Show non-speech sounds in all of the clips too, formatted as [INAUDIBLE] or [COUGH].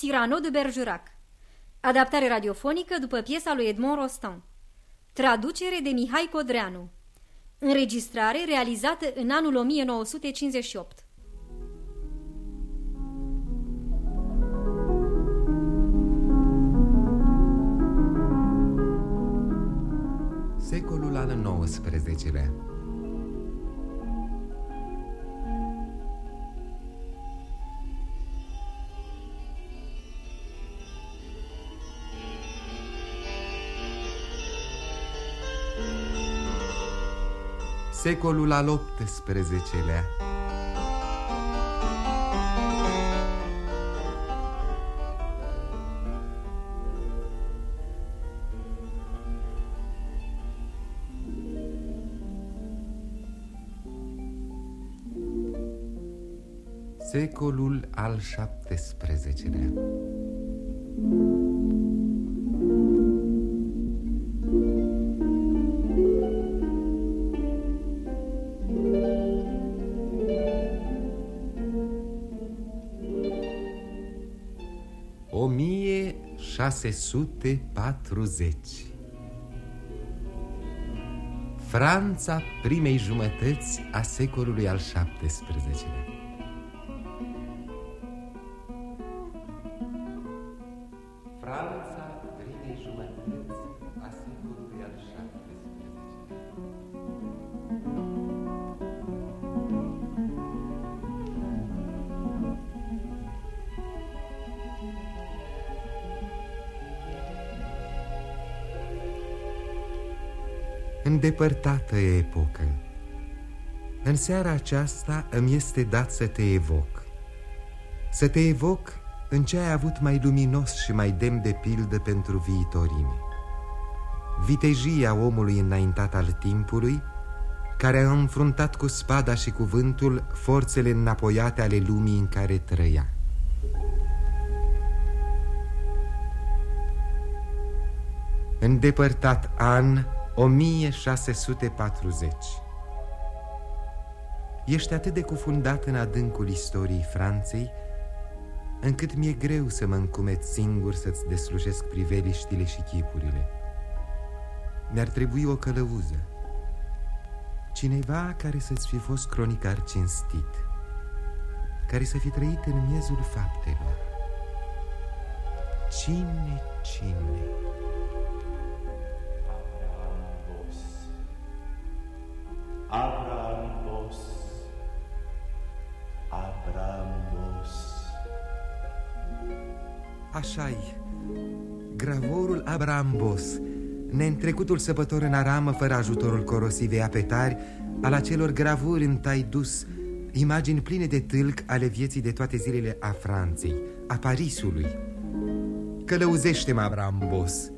Cyrano de Bergerac. Adaptare radiofonică după piesa lui Edmond Rostand. Traducere de Mihai Codreanu. Înregistrare realizată în anul 1958. Secolul al XIX-lea Secolul al XVIII-lea Secolul al XVII-lea 640 Franța primei jumătăți a secolului al XVII-lea Îndepărtată epocă. În seara aceasta îmi este dat să te evoc. Să te evoc în ce ai avut mai luminos și mai demn de pildă pentru viitorii. Vitejia omului înaintat al timpului Care a înfruntat cu spada și cuvântul Forțele înapoiate ale lumii în care trăia. Îndepărtat an 1640 Ești atât de cufundat în adâncul istoriei Franței Încât mi-e greu să mă încumet singur să-ți deslușesc priveliștile și chipurile. Mi-ar trebui o călăuză. Cineva care să-ți fi fost cronicar cinstit Care să fi trăit în miezul faptelor. Cine, cine... Gravorul Abraham Bos Neîntrecutul săpător în aramă Fără ajutorul corosivei apetari Al acelor gravuri în taidus Imagini pline de tâlc Ale vieții de toate zilele a Franței A Parisului. Călăuzește-mă, Abraham Bos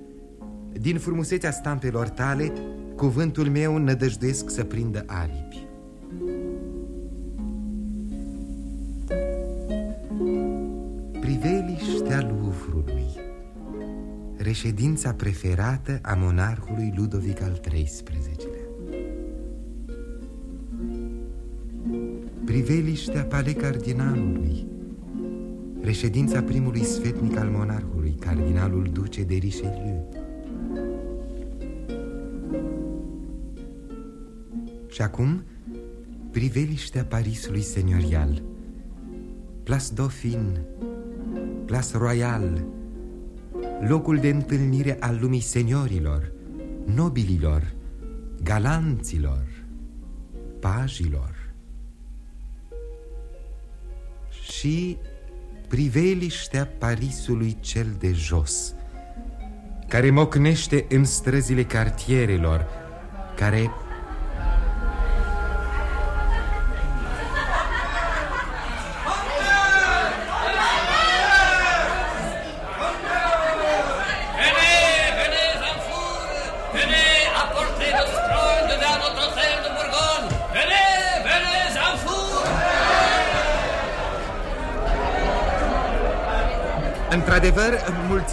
Din frumusețea stampelor tale Cuvântul meu nădăjduiesc să prindă aripi Reședința preferată a monarhului Ludovic al XIII-lea Priveliștea Palais Cardinalului Reședința primului sfetnic al monarhului Cardinalul Duce de Richelieu. Și acum priveliștea Parisului seniorial. Place Dauphine Place Royal Locul de întâlnire al lumii seniorilor Nobililor Galanților Pajilor. Și priveliștea Parisului cel de jos Care mocnește în străzile cartierelor Care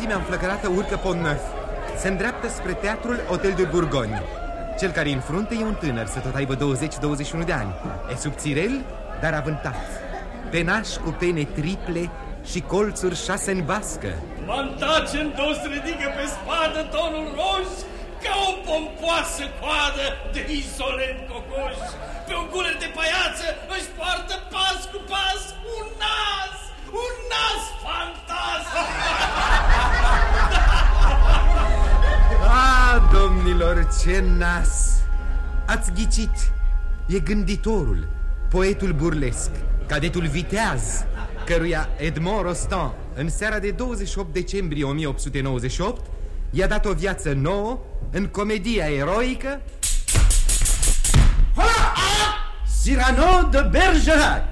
mulțimea înflăcărată urcă Pont Neuf Se îndreaptă spre teatrul Hotel de Bourgogne Cel care în frunte e un tânăr, să tot aibă 20-21 de ani E subțirel, dar avântat Penaș cu pene triple și colțuri șase în bască. Mantacen dos ridică pe spadă tonul roș ca o pompoasă coadă de insolent cocoș. Pe un guler de paiață își poartă pas cu pas un nas, un nas fantastic. Ah, domnilor, ce nas! Ați ghicit! E gânditorul, poetul burlesc, cadetul viteaz, căruia Edmond Rostand, în seara de 28 decembrie 1898, i-a dat o viață nouă în comedia eroică Cyrano de Bergerac.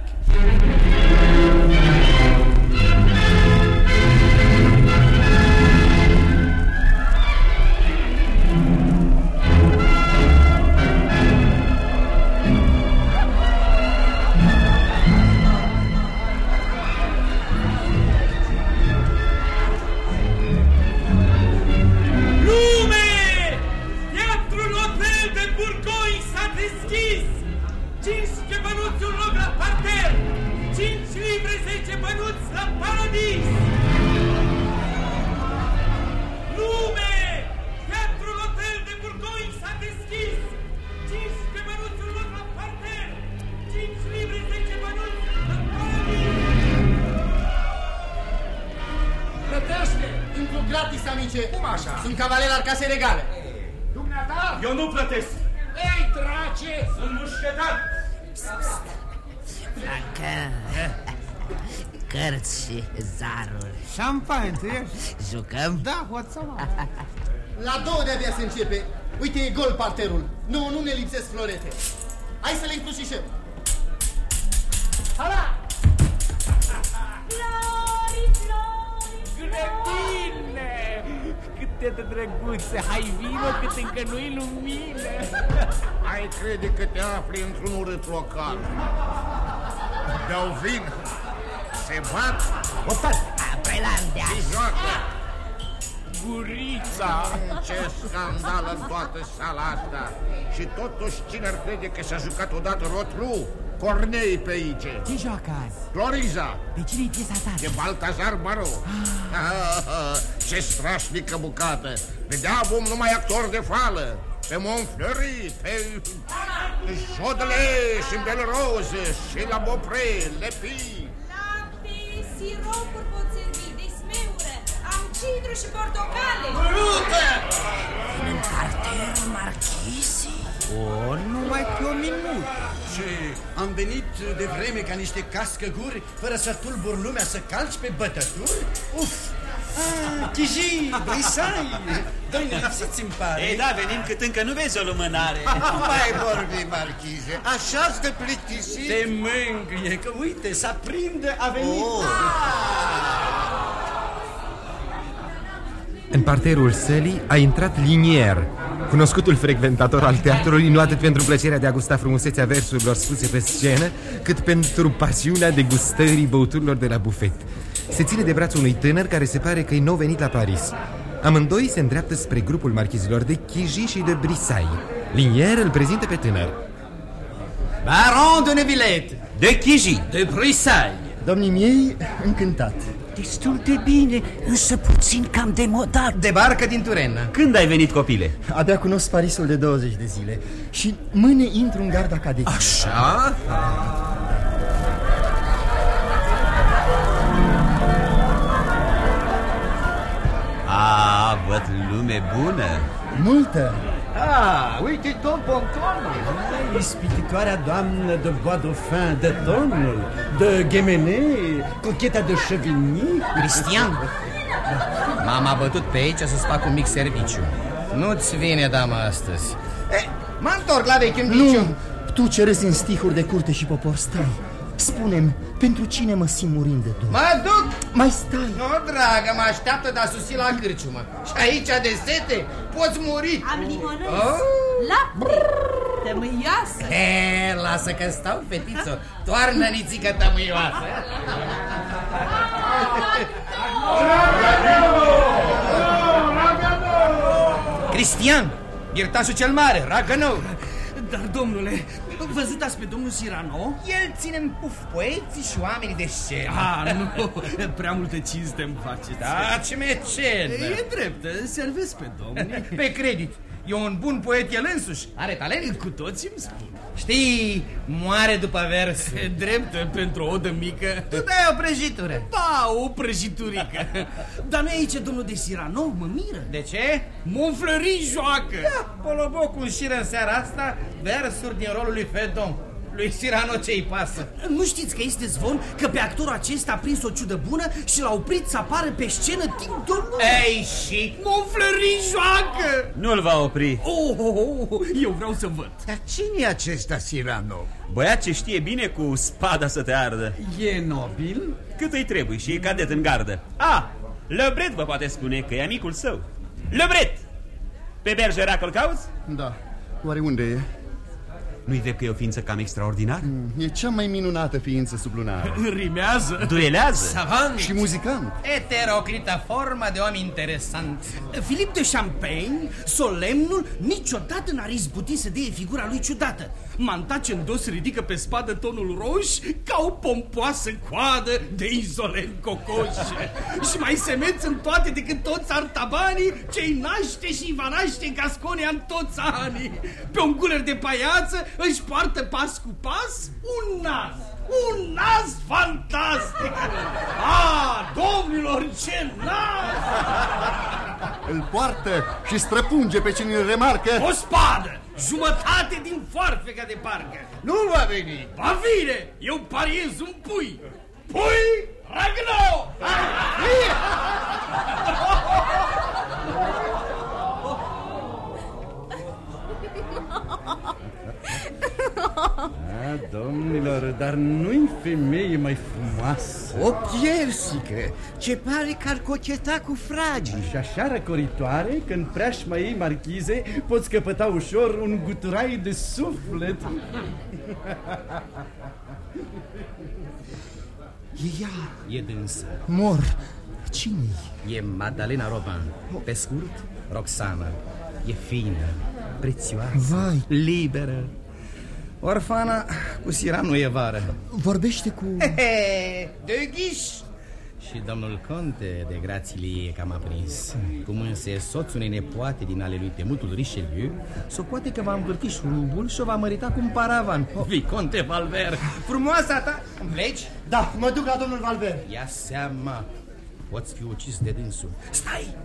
Gratis, amice! Cum așa? Sunt cavaler al casei regale. Dumneata? Eu nu plătesc! Ei, drace! Sunt mușchetat! Dacă cărți și zaruri. Șampanie, tu ești? Jucăm? Da, hoțăma. La două de-abia se începe. Uite, e gol parterul. Nu, nu ne lipsesc florete. Hai să le încrucișăm. Hala! Grădine! Câte de drăguțe! Hai vină cât încă nu-i lumină! Ai crede că te afli într-un urât local. Beau vin, se bat, Apoi la îndeaș. și joacă. Gurița! Ce scandal în toată sala asta. Și totuși cine ar crede că s-a jucat odată Rotlu? Cornei pe aici. Ce joacă azi? Floriza, Pe cine-i piesa ta? de Baltazar Maro. Ah, [LAUGHS] ce strașnică bucată. Vedeam numai actori de fală. Pe Montfleury, pe Jodelet și Belrose și la Beaupré, Lepi. Lapte, siropuri cidru și portocale. În parterul marchisii. O, numai pe o minut. Și am venit de vreme ca niște cascăguri Fără să tulbur lumea să calci pe bătături Uf! Ah, Chiji, Brisai Doi nelipsiți îmi pare Ei da, venim cât încă nu vezi o lumânare. Nu mai vorbi, marchize Așa-ți de plictisit Te mângâie că uite, s-aprinde, a venit oh. În parterul sălii a intrat Linier, cunoscutul frecventator al teatrului, nu atât pentru plăcerea de a gusta frumusețea versurilor spuse pe scenă, cât pentru pasiunea degustării băuturilor de la bufet. Se ține de brațul unui tânăr care se pare că e nou venit la Paris. Amândoi se îndreaptă spre grupul marchizilor de Chiji și de Brisai. Linier îl prezintă pe tânăr. Baron de Nevillet De Chiji. De Brisai Domnii miei, încântat Destul de bine, însă puțin cam demodat. Debarcă din Turena Când ai venit, copile? Abia cunosc Parisul de 20 de zile Și mâine intru în garda cadeții Așa? A, văd lume bună. Multă Ah, uite tot pontonul. Ispititoarea doamnă de Bois Dauphin de Tonul De Ghemene Cocheta de Chevigny Cristian, m-am abătut pe aici să-ți fac un mic serviciu. Nu-ți vine, dama, astăzi. Eh, mă întorc la vechiul Nu, viciu. tu cerezi în stihuri de curte și popor Stai, spune-mi, pentru cine mă simt murind de dor? Mă duc! Mai stai Nu, dragă, mă așteaptă de a susi la cârciumă. Și aici de sete poți muri. Am limonăzi, Oh. lapte, tămâioasă. E, lasă că stau, fetițo. Toarnă nițică tămâioasă. Cristian, iertașul cel mare, Ragănou. Dar, domnule, văzutați pe domnul Sirano? El ține în puf poeții și oamenii de scenă. Ah, nu, [LAUGHS] prea multă cinste îmi faceți. Da, ce mecenă. E drept, servesc pe domnul. Pe credit. E un bun poet el însuși. Are talent. Cu toții îmi spun. Știi, moare după vers. E [LAUGHS] drept, pentru o odă mică. Tu dai o prăjitură. Da, o prăjiturică. Dar nu e aici domnul de Sirano, mă miră. De ce? Monfleury joacă. Da, Polobocul înșiră în seara asta versuri din rolul lui Fedon. Lui Sirano ce-i pasă? Nu știți că este zvon că pe actorul acesta a prins o ciudă bună și l-a oprit să apară pe scenă timp de o lună? Ei, și? Monfleury joacă! Nu-l va opri. Oh, oh, oh, eu vreau să văd. Dar cine e acesta Sirano? Băiat ce știe bine cu spada să te ardă. E nobil? Cât îi trebuie și e cadet în gardă. A, Lebret vă poate spune că e amicul său. Lebret! Pe Bergerac îl cauți? Da. Oare unde e? Nu-i drept că e o ființă cam extraordinar? E cea mai minunată ființă sublunară. [LAUGHS] Rimează. Duelează? Savant. Și muzicant. Eteroclita formă de om interesant. Filip de Champagne, solemnul, niciodată n-ar izbuti să dea figura lui ciudată. Mantace în dos ridică pe spadă tonul roș ca o pompoasă coadă de insolent cocoș. și mai semeț în toate decât toți artabanii ce-i naște și va naște Gasconia în toți anii. Pe un guler de paiață își poartă pas cu pas un nas. Un nas fantastic! Ah, domnilor, ce nas! Îl poartă și străpunge pe cine îl remarcă. O spadă! Jumătate din foarfeca de parcă! Nu va veni! Va vine! Eu pariez un pui! Pui Ragnau! Ah, [LAUGHS] domnilor, dar nu-i femeie mai frumoasă O piersică, ce pare că ar cocheta cu fragii Și așa răcoritoare că în preajma ei marchize Poți căpăta ușor un guturai de suflet [LAUGHS] E ea, E dânsă. mor cine E Madalena Roban. Pe scurt, Roxana. E fină, prețioasă, Vai. liberă. Orfana cu Siranu e vară. Vorbește cu... De ghiș! Și domnul conte de grațilie cam aprins. Cum însă e soțul unei nepoate din ale lui temutul Richelieu, s-o poate că va învârti șurubul și o va mărita cu un paravan. Viconte Valver, frumoasa ta! Îmi pleci? Da, mă duc la domnul Valver Ia seama, poți fi ucis de dânsul. Stai!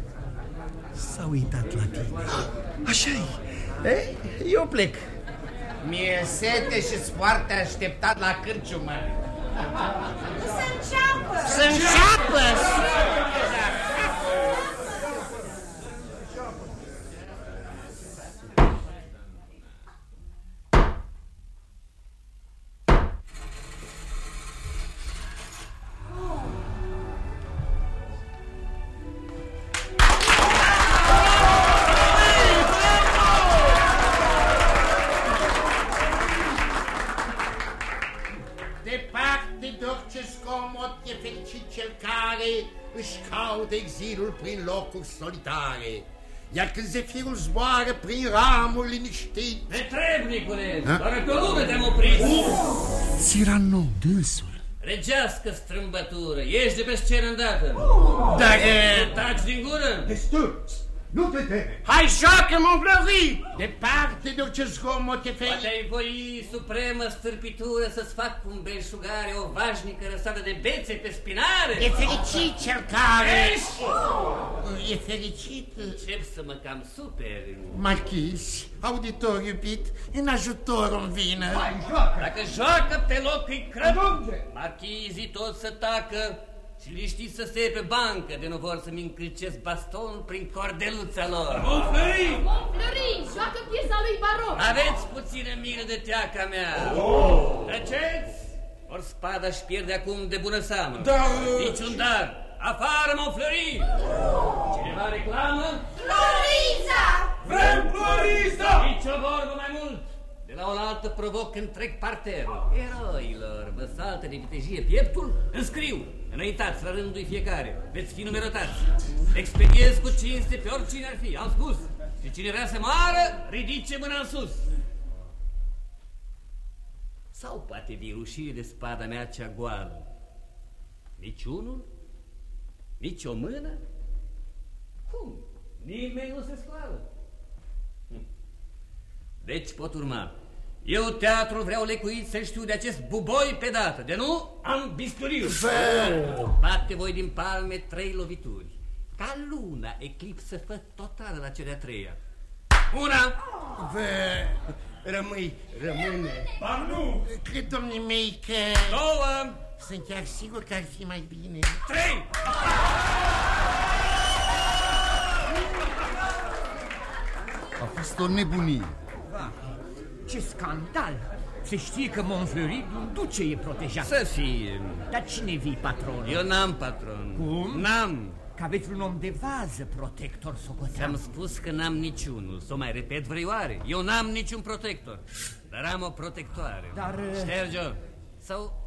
S-a uitat la tine. Așa-i Ei, eu plec. Mi-e sete și-ți foarte așteptat la cârciumă. Să înceapă! Să înceapă! Departe prin locuri solitare. Iar când zefirul zboară prin ramuri liniștit... Netrebnicule, doar pe o lume te-am oprit. Cyrano, dânsul Regească strâmbătură, ieși de pe scenă îndată. Dacă... Taci din gură. Destul! Nu te teme! Hai, joacă, Montfleury! Departe de orice zgomot e Poate fericit... ai voi supremă stârpitură să-ți fac cu belșugare o vașnică răsadă de bețe pe spinare? E fericit cel care... Ești? E fericit... Încep să mă cam super. Marchis, auditor iubit, în ajutorul îmi vină. Dacă joacă pe loc îi crăp. Marchizii toți să tacă și liștiți să stea pe bancă de nu vor să-mi încălcesc bastonul prin cordeluța lor. Monfleury! Monfleury, joacă piesa lui Baroc! Aveți puțină milă de teaca mea. Treceți! Ori spada își pierde acum de bună seamă. Dar... Niciun dar! Afară, Monfleury! Cineva reclamă? Floriza! Vrem Floriza! Nici o vorbă mai mult! De la oaltă provoc întreg parter. Eroilor, vă saltă de vitejie pieptul? Înscriu! Înaintați la rândul fiecare. Veți fi numerotați. Expediez cu cinste pe oricine ar fi, am spus. Și cine vrea să moară, ridice mâna în sus. Sau poate virușire de spada mea cea goală? Niciunul? Nici o mână? Cum? Nimeni nu se scoală. Hm. Deci pot urma. Eu teatrul vreau lecuit să știu de acest buboi pe dată, de nu am bisturiu. Bate voi din palme trei lovituri. Ca luna eclipsă fă totală la cea de-a treia. Una! Vă, rămâi, rămâne. Ba nu! Cred, domnii mei, că... Două! Sunt chiar sigur că ar fi mai bine. Trei! A fost o nebunie. Ce scandal! Se știe că Montfleury duce e protejat. Să fie. Dar cine vii patron? Eu n-am patron. Cum? N-am. Că aveți un om de vază, protector socotean. Ți-am spus că n-am niciunul. Să o mai repet vrăioare. Eu n-am niciun protector. Dar am o protectoare. Dar... uh, Șterge-o. Sau...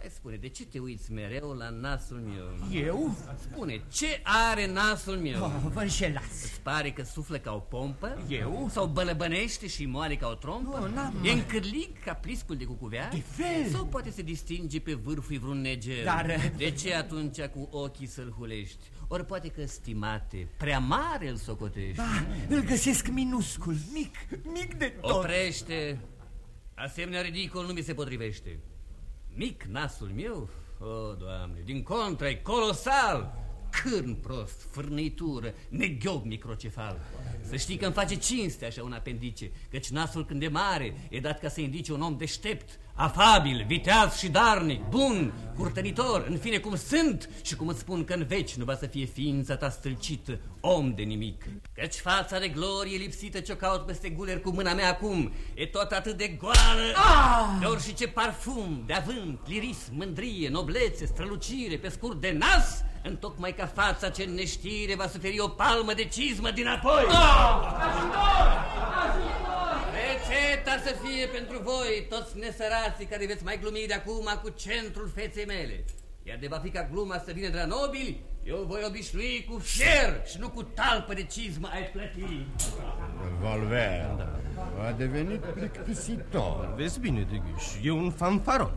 Hai spune, de ce te uiți mereu la nasul meu? Eu? Spune, ce are nasul meu? Oh, vă înșelați. Îți pare că suflă ca o pompă? Eu? Sau bălăbănește și moare ca o trompă? Nu, n-am- E încârlic ca pliscul de cucuvea? De fel. Sau poate se distinge pe vârful vreun neger? Dar- De ce atunci cu ochii să-l hulești? Ori poate că, stimate, prea mare îl socotești? Ba, îl găsesc minuscul, mic, mic de tot. Oprește! Asemenea ridicol nu mi se potrivește. Mic nasul meu? O, Doamne, din contra, e colosal! Cârn prost, fârnitură, neghiob microcefal. Să știi că îmi face cinste așa un apendice, căci nasul când e mare e dat ca să indice un om deștept, afabil, viteaz și darnic, bun, curtănitor, în fine cum sunt și cum îți spun că în veci nu va să fie ființa ta stâlcită, om de nimic. Căci fața de glorie lipsită ce-o caut peste guler cu mâna mea acum e tot atât de goală, Ah! de orice parfum, de avânt, lirism, mândrie, noblețe, strălucire, pe scurt de nas, întocmai ca fața ce în neștire va suferi o palmă de cizmă dinapoi. Rețeta să fie pentru voi, toți nesărații care veți mai glumi de acum cu centrul feței mele. Iar de va fi ca gluma să vină de la nobili, eu voi obișnui cu fier și nu cu talpă de cizmă ai plăti. Volver a devenit plictisitor. Vezi bine, Deghiș, e un fanfaron.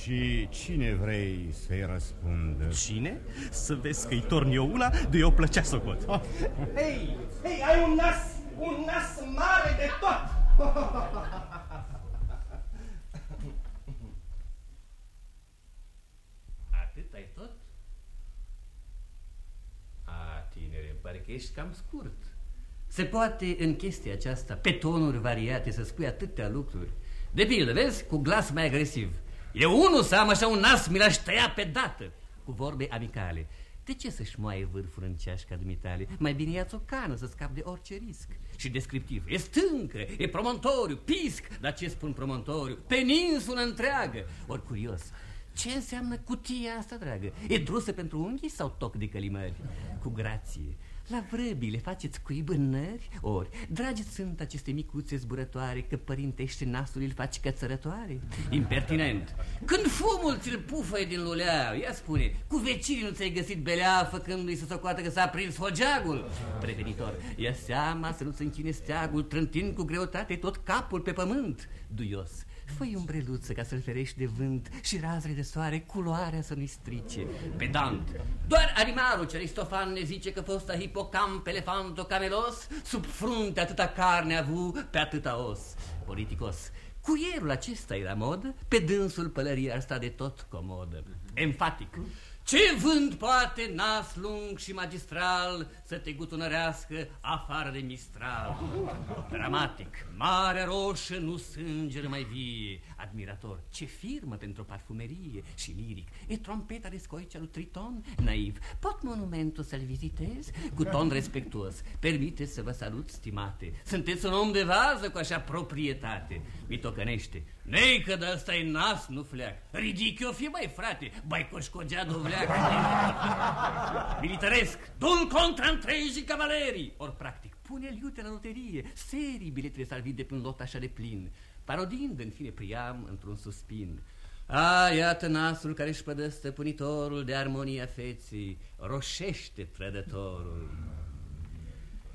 Și cine vrei să-i răspundă? Cine? Să vezi că-i torn eu una de eu plăcea socot. Hei, hei, ai un nas, un nas mare de tot! Atât ai tot? A, tinere, pare că ești cam scurt. Se poate în chestia aceasta, pe tonuri variate, să spui atâtea lucruri. De pildă, vezi, cu glas mai agresiv. Eu unul să am așa un nas, mi l-aș tăia pe dată, cu vorbe amicale. De ce să-și moaie vârful în ceașca dumitale? Mai bine ia-ți o cană să scapi de orice risc. Și descriptiv. E stâncă, e promontoriu, pisc. Dar ce spun promontoriu? Peninsulă întreagă. Ori curios, ce înseamnă cutia asta, dragă? E drusă pentru unghii sau toc de călimări? Cu grație. La vrăbii le faceți cuibânări? Ori, dragi sunt aceste micuțe zburătoare Că părintește nasul îl faci cățărătoare? Impertinent Când fumul ți-l pufăie din lulea Ia spune, cu vecinii nu ți-ai găsit belea Făcându-i să socoată că s-a prins hogeagul Prevenitor, ia seama să nu-ți închine steagul Trântind cu greutate tot capul pe pământ Duios, Făi umbreluță ca să-l ferești de vânt și razele de soare, culoarea să nu-i strice. Pedant. Doar animalul ce Aristofan ne zice că fosta hipocamp, elefanto, camelos, sub frunte atâta carne a avut, pe atâta os. Politicos. Cuierul acesta e la modă, pe dânsul pălăria ar sta de tot comodă. Enfatic. Ce vânt poate nas lung și magistral să te gutunărească afară de mistral? Dramatic, Marea Roșă nu sânger mai vie, admirator, ce firmă pentru parfumerie și liric. E trompeta de scoicea lui Triton, naiv. Pot monumentul să-l vizitez? Cu ton respectuos, permiteți să vă salut, stimate. Sunteți un om de vază cu așa proprietate. Mi tocănește. Nei că de ăsta e nas, nu fleac. Ridic eu fi, mai frate, bai coșcogea dovleac. [LAUGHS] Militaresc, dul contra întregi cavalerii. Ori practic, pune-l iute la loterie, serii biletele salvite pe un lot așa de plin, parodind în fine Priam într-un suspin. A, iată nasul care își pădă stăpânitorul de armonia feții, roșește trădătorul.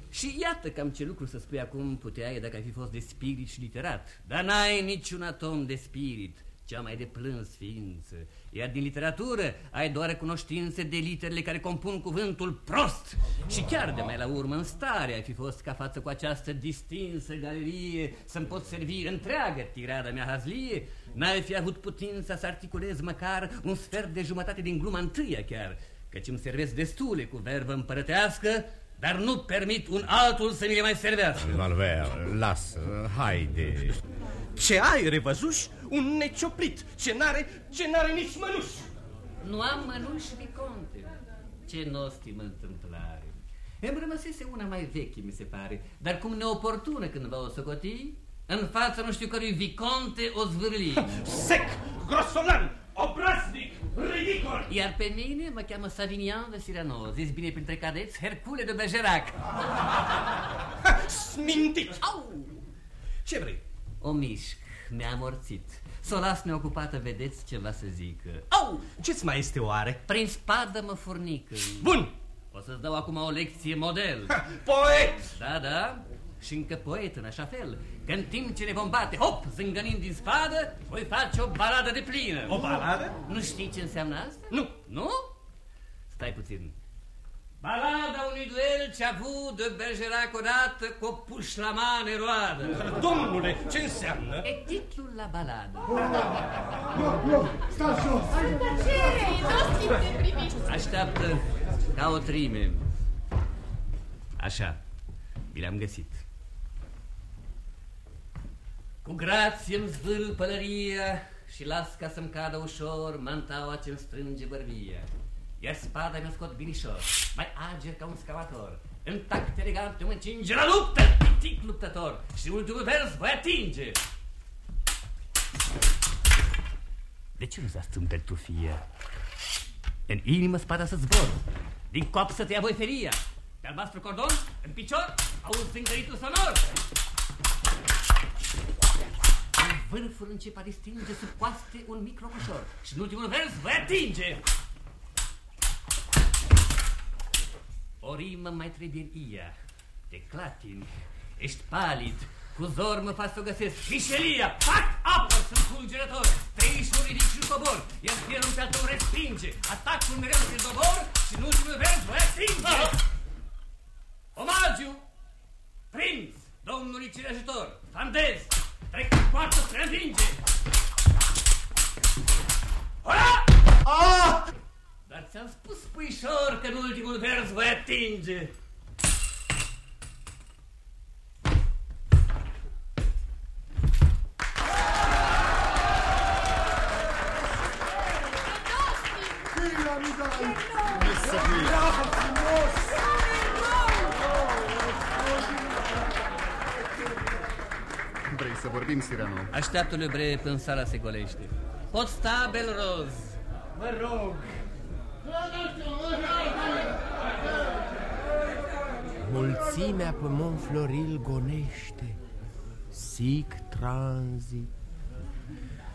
Și iată cam ce lucru să spui acum puteai dacă ai fi fost de spirit și literat. Dar n-ai niciun atom de spirit, cea mai de plâns ființă. Iar din literatură ai doar cunoștințe de literele care compun cuvântul prost. Și chiar de mai la urmă în stare ai fi fost ca față cu această distinsă galerie să-mi pot servi întreagă tirada mea hazlie, n-ai fi avut putința să articulezi măcar un sfert de jumătate din gluma întâia chiar, căci îmi servesc destule cu verbă împărătească dar nu permit un altul să mi le mai servească. Valver, lasă, haide. Ce ai, revăzuși? Un necioplit, ce n-are, ce n-are nici mănuși. Nu am mănuși, Viconte. Ce nostimă întâmplare. Îmi rămăsese una mai veche, mi se pare, dar cum neoportună cândva o socoti, în fața nu știu cărui Viconte o zvârli. Sec, grosolan, obraznic, ridicol. Iar pe mine mă cheamă Savinian de Sirano, zis bine printre cadeți, Hercule de Bergerac. [LAUGHS] Smintit! Au! Ce vrei? O mișc, mi-a amorțit. S-o las neocupată, vedeți ceva să zic. Au! Ce-ți mai este oare? Prin spadă mă furnică. Bun! O să-ți dau acum o lecție model. Ha, poet! Da, da, și încă poet în așa fel că în timp ce ne vom bate, hop, zângănind din spadă, voi face o baladă de plină. O baladă? Nu știi ce înseamnă asta? Nu. Nu? Stai puțin. Balada unui duel ce a avut de Bergerac odată cu o pușlamane roadă. Domnule, ce înseamnă? E titlul la baladă. Nu, nu, stați jos! Tăcere! Nu simte primiți! Așteaptă ca o trime. Așa, mi le-am găsit. Cu grație îmi zvâl pălăria și las ca să-mi cadă ușor mantaua ce-mi strânge bărbia. Iar spada mi-o scot binișor, mai ager ca un scavator. În tact elegant mă încinge la luptă, pitic luptător. Și ultimul vers voi atinge. De ce nu s-a tu fie? În inimă spada să zbor, din cop să te ia voi feria. Pe albastru cordon, în picior, auzi zângăritul sonor. În vârful încep a distinge sub coaste un mic rocoșor. Și în ultimul vers voi atinge. O rimă mai trebuie în ia. Te clatini, ești palid, cu zor mă faci să o găsesc. Mișelia, pac, apă, sunt fulgerător. Trei și ridic și cobor, iar fierul pe-al tău respinge. Atacul mereu se dobor și în ultimul vers voi atinge. Omagiu, prinț, domnului cireajutor, fandez, trec în poartă spre învinge. Ora! Ah! Dar ți-am spus, puișor, că în ultimul vers voi atinge. Să vorbim, Sirano? Așteaptă Lebre până sala se golește. Pot sta, Belroz? Vă rog! Mulțimea pe Mont Floril gonește Sic tranzit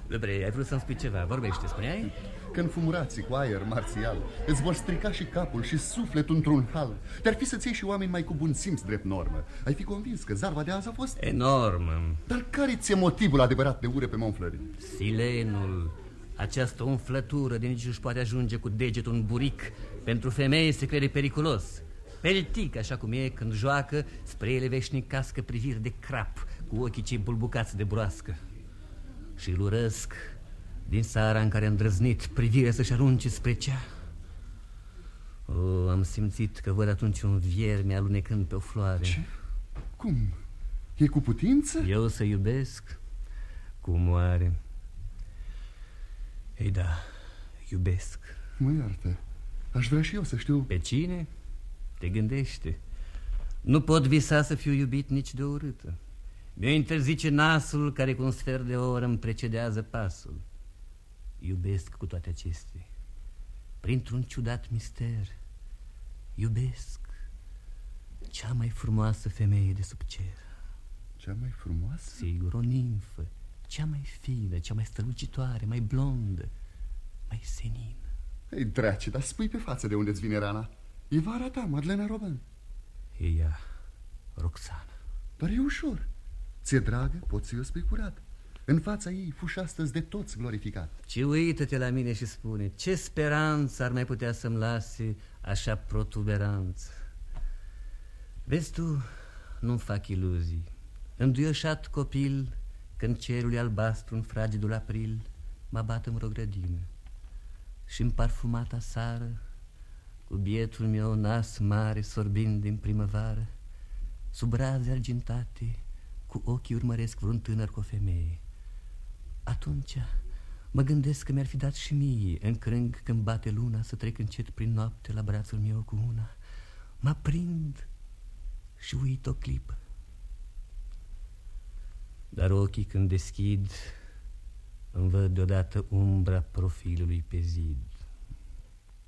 Lebre, ai vrut să-mi spui ceva, vorbește, spuneai? Când fumurații cu aer marțial Îți vor strica și capul și sufletul într-un hal. Te-ar fi să-ți iei și oameni mai cu bun simț drept normă. Ai fi convins că zarva de azi a fost... Enormă. Dar care ți-e motivul adevărat de ure pe Mont Floril? Silenul. Această umflătură de nici nu-și poate ajunge cu degetul în buric. Pentru femeie se crede periculos. Peltic, așa cum e când joacă Spre ele veșnic cască priviri de crap Cu ochii cei bulbucați de broască Și îl urăsc din seara în care am drăznit privirea să-și arunce spre cea o, Am simțit că văd atunci un vierme alunecând pe o floare Ce? Cum? E cu putință? Eu să iubesc? Cum oare? Ei da, iubesc Mă iartă Aș vrea și eu să știu Pe cine? Te gândește Nu pot visa să fiu iubit nici de o urâtă Mi-o interzice nasul care cu un sfert de oră îmi precedează pasul Iubesc cu toate acestea Printr-un ciudat mister Iubesc Cea mai frumoasă femeie de sub cer Cea mai frumoasă? Sigur, o nimfă Cea mai fină, cea mai strălucitoare, mai blondă Mai senină Ei, draci, dar spui pe față de unde-ți vine rana E vara ta, Madlena Robin E ea Roxana. Dar e ușor. Ți-e dragă, poți să-i o spui curat. În fața ei fuși astăzi de toți glorificat. Ci uită-te la mine și spune Ce speranță ar mai putea să-mi lase așa protuberanță Vezi tu, nu-mi fac iluzii Înduioșat copil Când cerul e albastru în fragedul april Mă bat în grădină și în parfumata sară Cu bietul meu nas mare Sorbind din primăvară Sub raze argintate Cu ochii urmăresc vreun tânăr cu o femeie. Atunci mă gândesc că mi-ar fi dat și mie În crâng când bate luna Să trec încet prin noapte la brațul meu cu una. Mă prind și uit o clipă. Dar ochii când deschid Îmi văd deodată umbra profilului pe zid.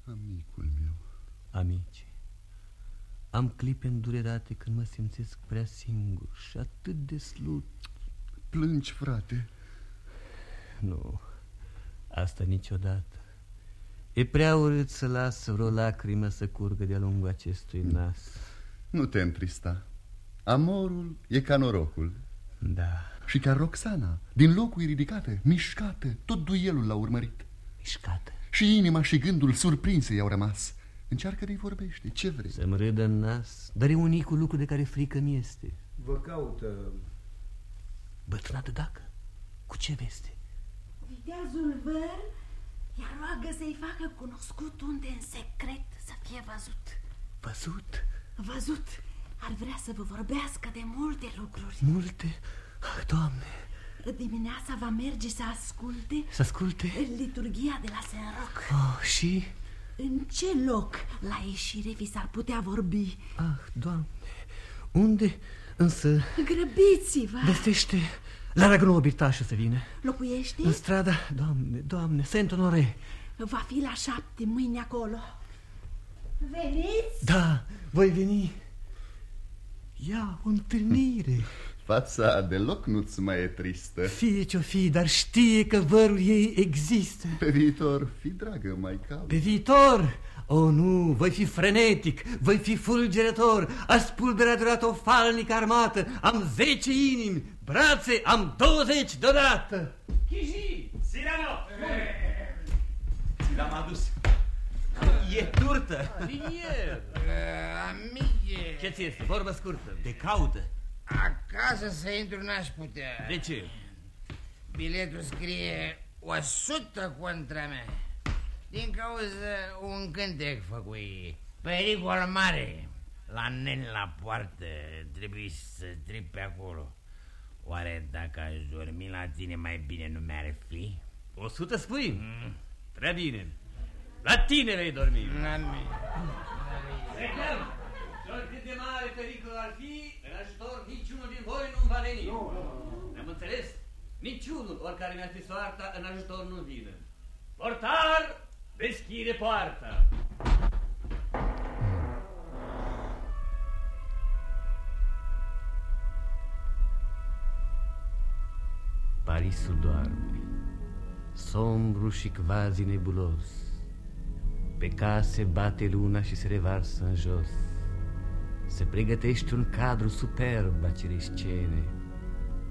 Amicul meu. Amici Am clipe îndurerate când mă simțesc prea singur Și atât de slut. Plângi, frate. Nu, asta niciodată. E prea urât să las vreo lacrimă să curgă de-a lungul acestui nas. Nu te întrista. Amorul e ca norocul. Da. Și ca Roxana, din locul ridicată, mișcată Tot duelul l-a urmărit. Mișcată. Și inima și gândul surprinse i-au rămas Încearcă de-i vorbește, ce vrei? Să-mi râdă în nas Dar e unicul lucru de care frică mi este Vă caută... Bătrâna de dacă? Cu ce veste? Viteazul văr Iar roagă să-i facă cunoscut unde în secret să fie văzut Văzut? Văzut Ar vrea să vă vorbească de multe lucruri Multe? Ah, Doamne Dimineața va merge să asculte Să asculte? Liturgia de la Senroc oh, Și? În ce loc la ieșire vi s-ar putea vorbi? Ah, Doamne Unde însă? Grăbiți-vă! Vestește la Ragnou Birtașă să vină. Locuiește? În strada, Doamne, Doamne, Saint Honore Va fi la șapte mâine acolo. Veniți? Da, voi veni. Ia, o întâlnire Fața deloc nu-ți mai e tristă. Fie ce-o fi, dar știe că vărul ei există. Pe viitor, fi dragă mai cald Pe viitor? O, oh, nu, voi fi frenetic, voi fi fulgerător. Aș spulberat deodată o falnică armată. Am zece inimi, brațe, am douăzeci deodată. Chiji, Sirano L-am adus. E turtă. Linier Amice Ce ți este? Vorbă scurtă. Te caută Acasă să intru n-aș putea De ce? Biletul scrie 100 contra mea Din cauza un cântec făcui Pericol mare La nen la poartă Trebuie să trec pe acolo Oare dacă aș dormi la tine mai bine nu mi-ar fi? 100 spui? Mm. Prea bine La tine vei dormi La mine Plecăm! Și oricât de mare pericol ar fi, în ajutor niciunul din voi nu va veni. Nu. Ne-am înțeles? Niciunul, oricare mi-ar fi soarta, în ajutor nu vine. Portar, deschide poarta! Parisul doarme, sombru și quasi nebulos. Pe case bate luna și se revarsă în jos. Se pregătește un cadru superb acelei scene.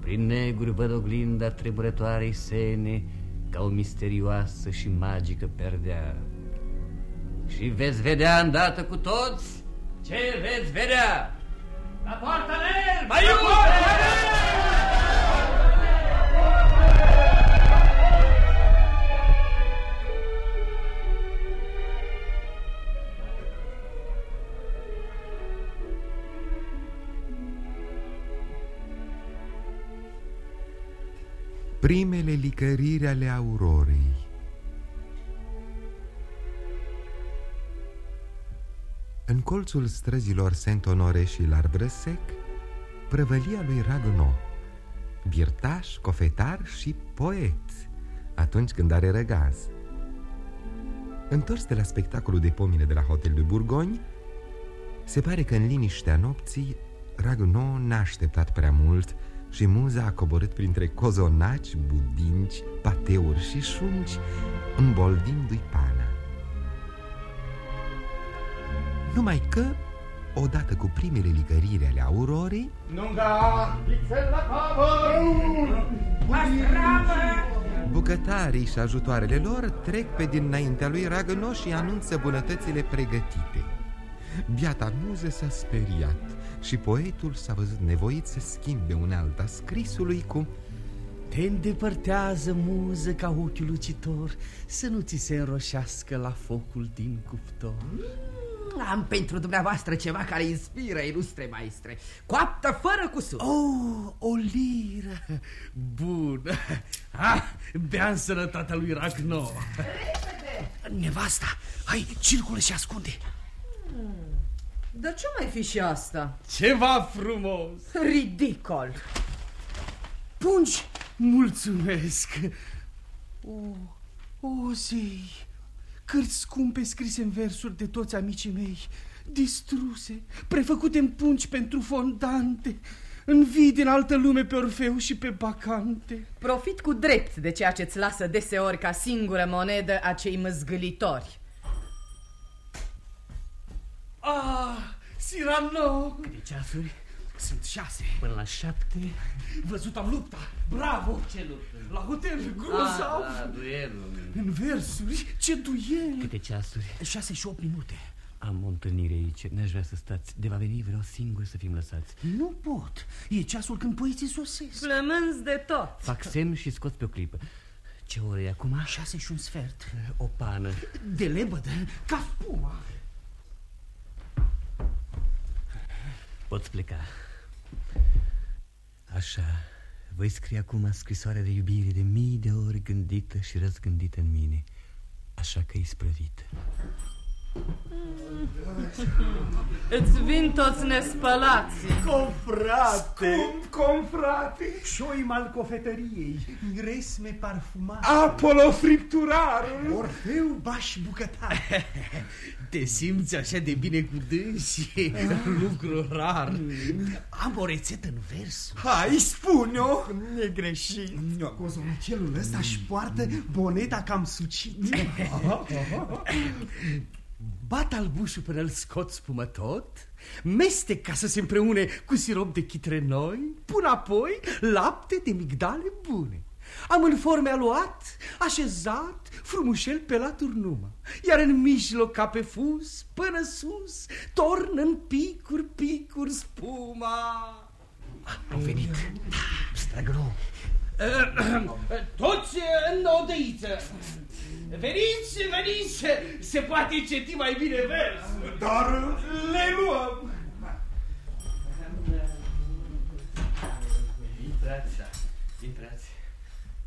Prin neguri văd oglinda tremurătoarei sene ca o misterioasă și magică perdea. Și veți vedea îndată cu toți ce veți vedea. La poarta Nel! Mai primele licăriri ale aurorei. În colțul străzilor Saint-Honore și L'Arbresec, prăvălia lui Raguenau, birtaș, cofetar și poet, atunci când are răgaz. Întors de la spectacolul de pomine de la Hotel de Bourgogne, se pare că în liniștea nopții Raguenau n-a așteptat prea mult și muza a coborât printre cozonaci, budinci, pateuri și șunci, îmboldindu-i pana. Numai că odată cu primele licăriri ale aurorei Nunga, pixel la capă! Bucătarii și ajutoarele lor trec pe dinaintea lui Ragănoș și anunță bunătățile pregătite Biata muză s-a speriat și poetul s-a văzut nevoit să schimbe unealta scrisului cu Te îndepărtează muză ca ochiul lucitor Să nu ți se înroșească la focul din cuptor. Am pentru dumneavoastră ceva care inspiră, ilustre maestre. Coaptă fără cusur. Oh, o liră Bun ah, Bea în sănătatea lui Ragno. Nevasta, hai, circulă și ascunde Dar ce mai fi și asta? Ceva frumos. Ridicol. Pungi, mulțumesc. O, o zei Cărți scumpe scrise în versuri de toți amicii mei Distruse, prefăcute în pungi pentru fondante Învii din altă lume pe Orfeu și pe Bacante. Profit cu drept de ceea ce-ți lasă deseori ca singură monedă acei măzgălitori Ah, Cyrano Câte ceasuri? Sunt șase. Până la șapte. Văzut am lupta, bravo! Ce luptă? La hotel, grozav. Ah, da, duelul În versuri, ce duel! Câte ceasuri? Șase și opt minute. Am o întâlnire aici, n-aș vrea să stați. De va veni, vreau singur să fim lăsați. Nu pot, e ceasul când poeții sosesc. Flămânzi de tot. Fac semn și scot pe o clipă. Ce oră e acum? Șase și un sfert. O pană. De lebădă, ca spuma Poți pleca. Așa Voi scrie acum scrisoarea de iubire De mii de ori gândită și răzgândită în mine. Așa că isprăvită [LAUGHS] Îți vin toți nespălații Confrate! Scump confrate! Șoim al cofetăriei, resme parfumate. Apollo fripturarul! Orfeu baș bucătar. [LAUGHS] Te simți așa de bine cu dânsi [LAUGHS] Lucru rar Am o rețetă în vers Hai, spune-o! Negreșit. Cozonacelul ăsta își poartă boneta cam sucit. Bat albușul până îl scot spumătot Mestec ca să se împreune cu sirop de chitre noi Pun apoi lapte de migdale bune. Am în forme aluat, așezat, frumușel pe la turnumă Iar în mijloc ca pe fus, până sus Torn în picuri, picuri spuma. Au venit. Stragro [CLEARS THROAT] Toți în odăiță Veniți, veniți Se poate înceti mai bine vers Dar le luăm! Intrați, da, intrați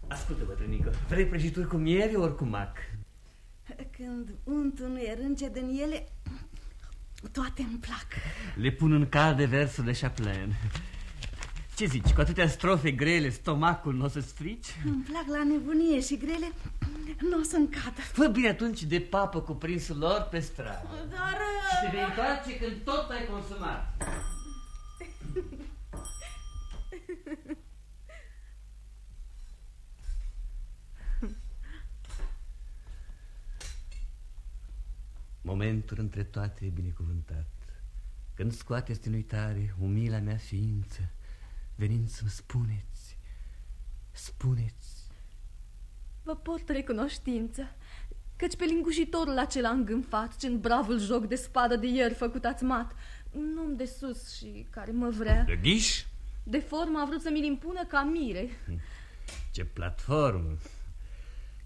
Ascultă, bătrânică Vrei prăjituri cu miere ori cu mac? Când untul nu e rânge din ele, toate îmi plac. Le pun în cal de versul de Chaplin Ce zici, cu atâtea strofe grele Stomacul nu o să-ți frici? Îmi plac la nebunie și grele, nu o să-mi cadă. Fă bine atunci de papă cu prinsul lor pe stradă Dar... Și te vei întoarce când tot ai consumat Momentul între toate e binecuvântat Când scoateți în uitare umila mea ființă Venind să-mi spuneți Spuneți. Vă pot recunoștință Căci pe lingușitorul acela îngânfat Ce-n bravul joc de spadă de ieri făcut ați mat Un om de sus și care mă vrea. De ghiș? De formă a vrut să mi-l impună ca mire. [LAUGHS] Ce platformă!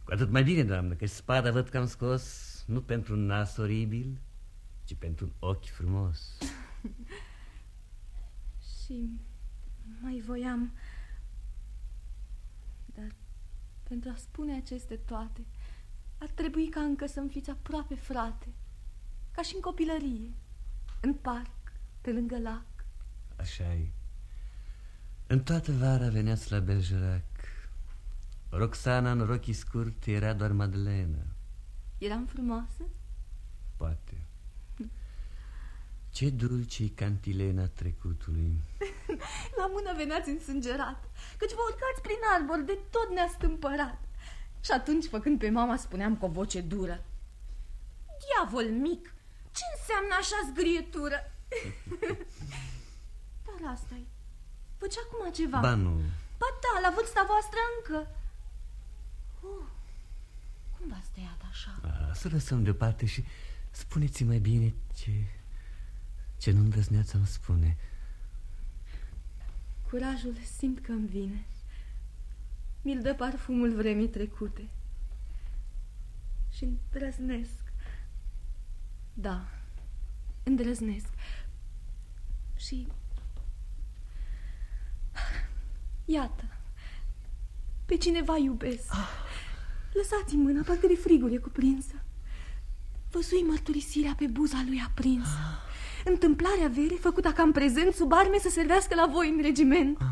Cu atât mai bine, doamnă, că spada văd că am scos Nu pentru un nas oribil Ci pentru un ochi frumos. [LAUGHS] Și mai voiam Dar pentru a spune aceste toate Ar trebui ca încă să-mi fiți aproape frate Ca și în copilărie În parc, pe lângă lac. Așa e. În toată vara veneați la Bergerac Roxana în rochii scurte era doar Madalena Eram frumoasă? Poate Ce dulce cantilena trecutului [LAUGHS] La mână veneați însângerat Căci vă urcați prin arbor de tot ne-a stâmpărat Și atunci, făcând pe mama, spuneam cu o voce dură Diavol mic, ce înseamnă așa zgrietură? Chiar [LAUGHS] asta -i. Făcea acum ceva. Ba nu. Ba da, la vârsta voastră încă. Oh, cum v-ați tăiat așa? A, să lăsăm deoparte și spuneți mai bine ce... Ce nu îndrăzneați să-mi spune. Curajul simt că îmi vine. Mi-l dă parfumul vremii trecute. Și îndrăznesc. Da, îndrăznesc. Și... Iată, pe cineva iubesc. Ah. Lăsați-mi mâna, parcă de frigul e cuprinsă. Văzui mărturisirea pe buza lui aprins. Ah. Întâmplarea vere făcută ca în prezent sub arme să servească la voi în regiment. Ah.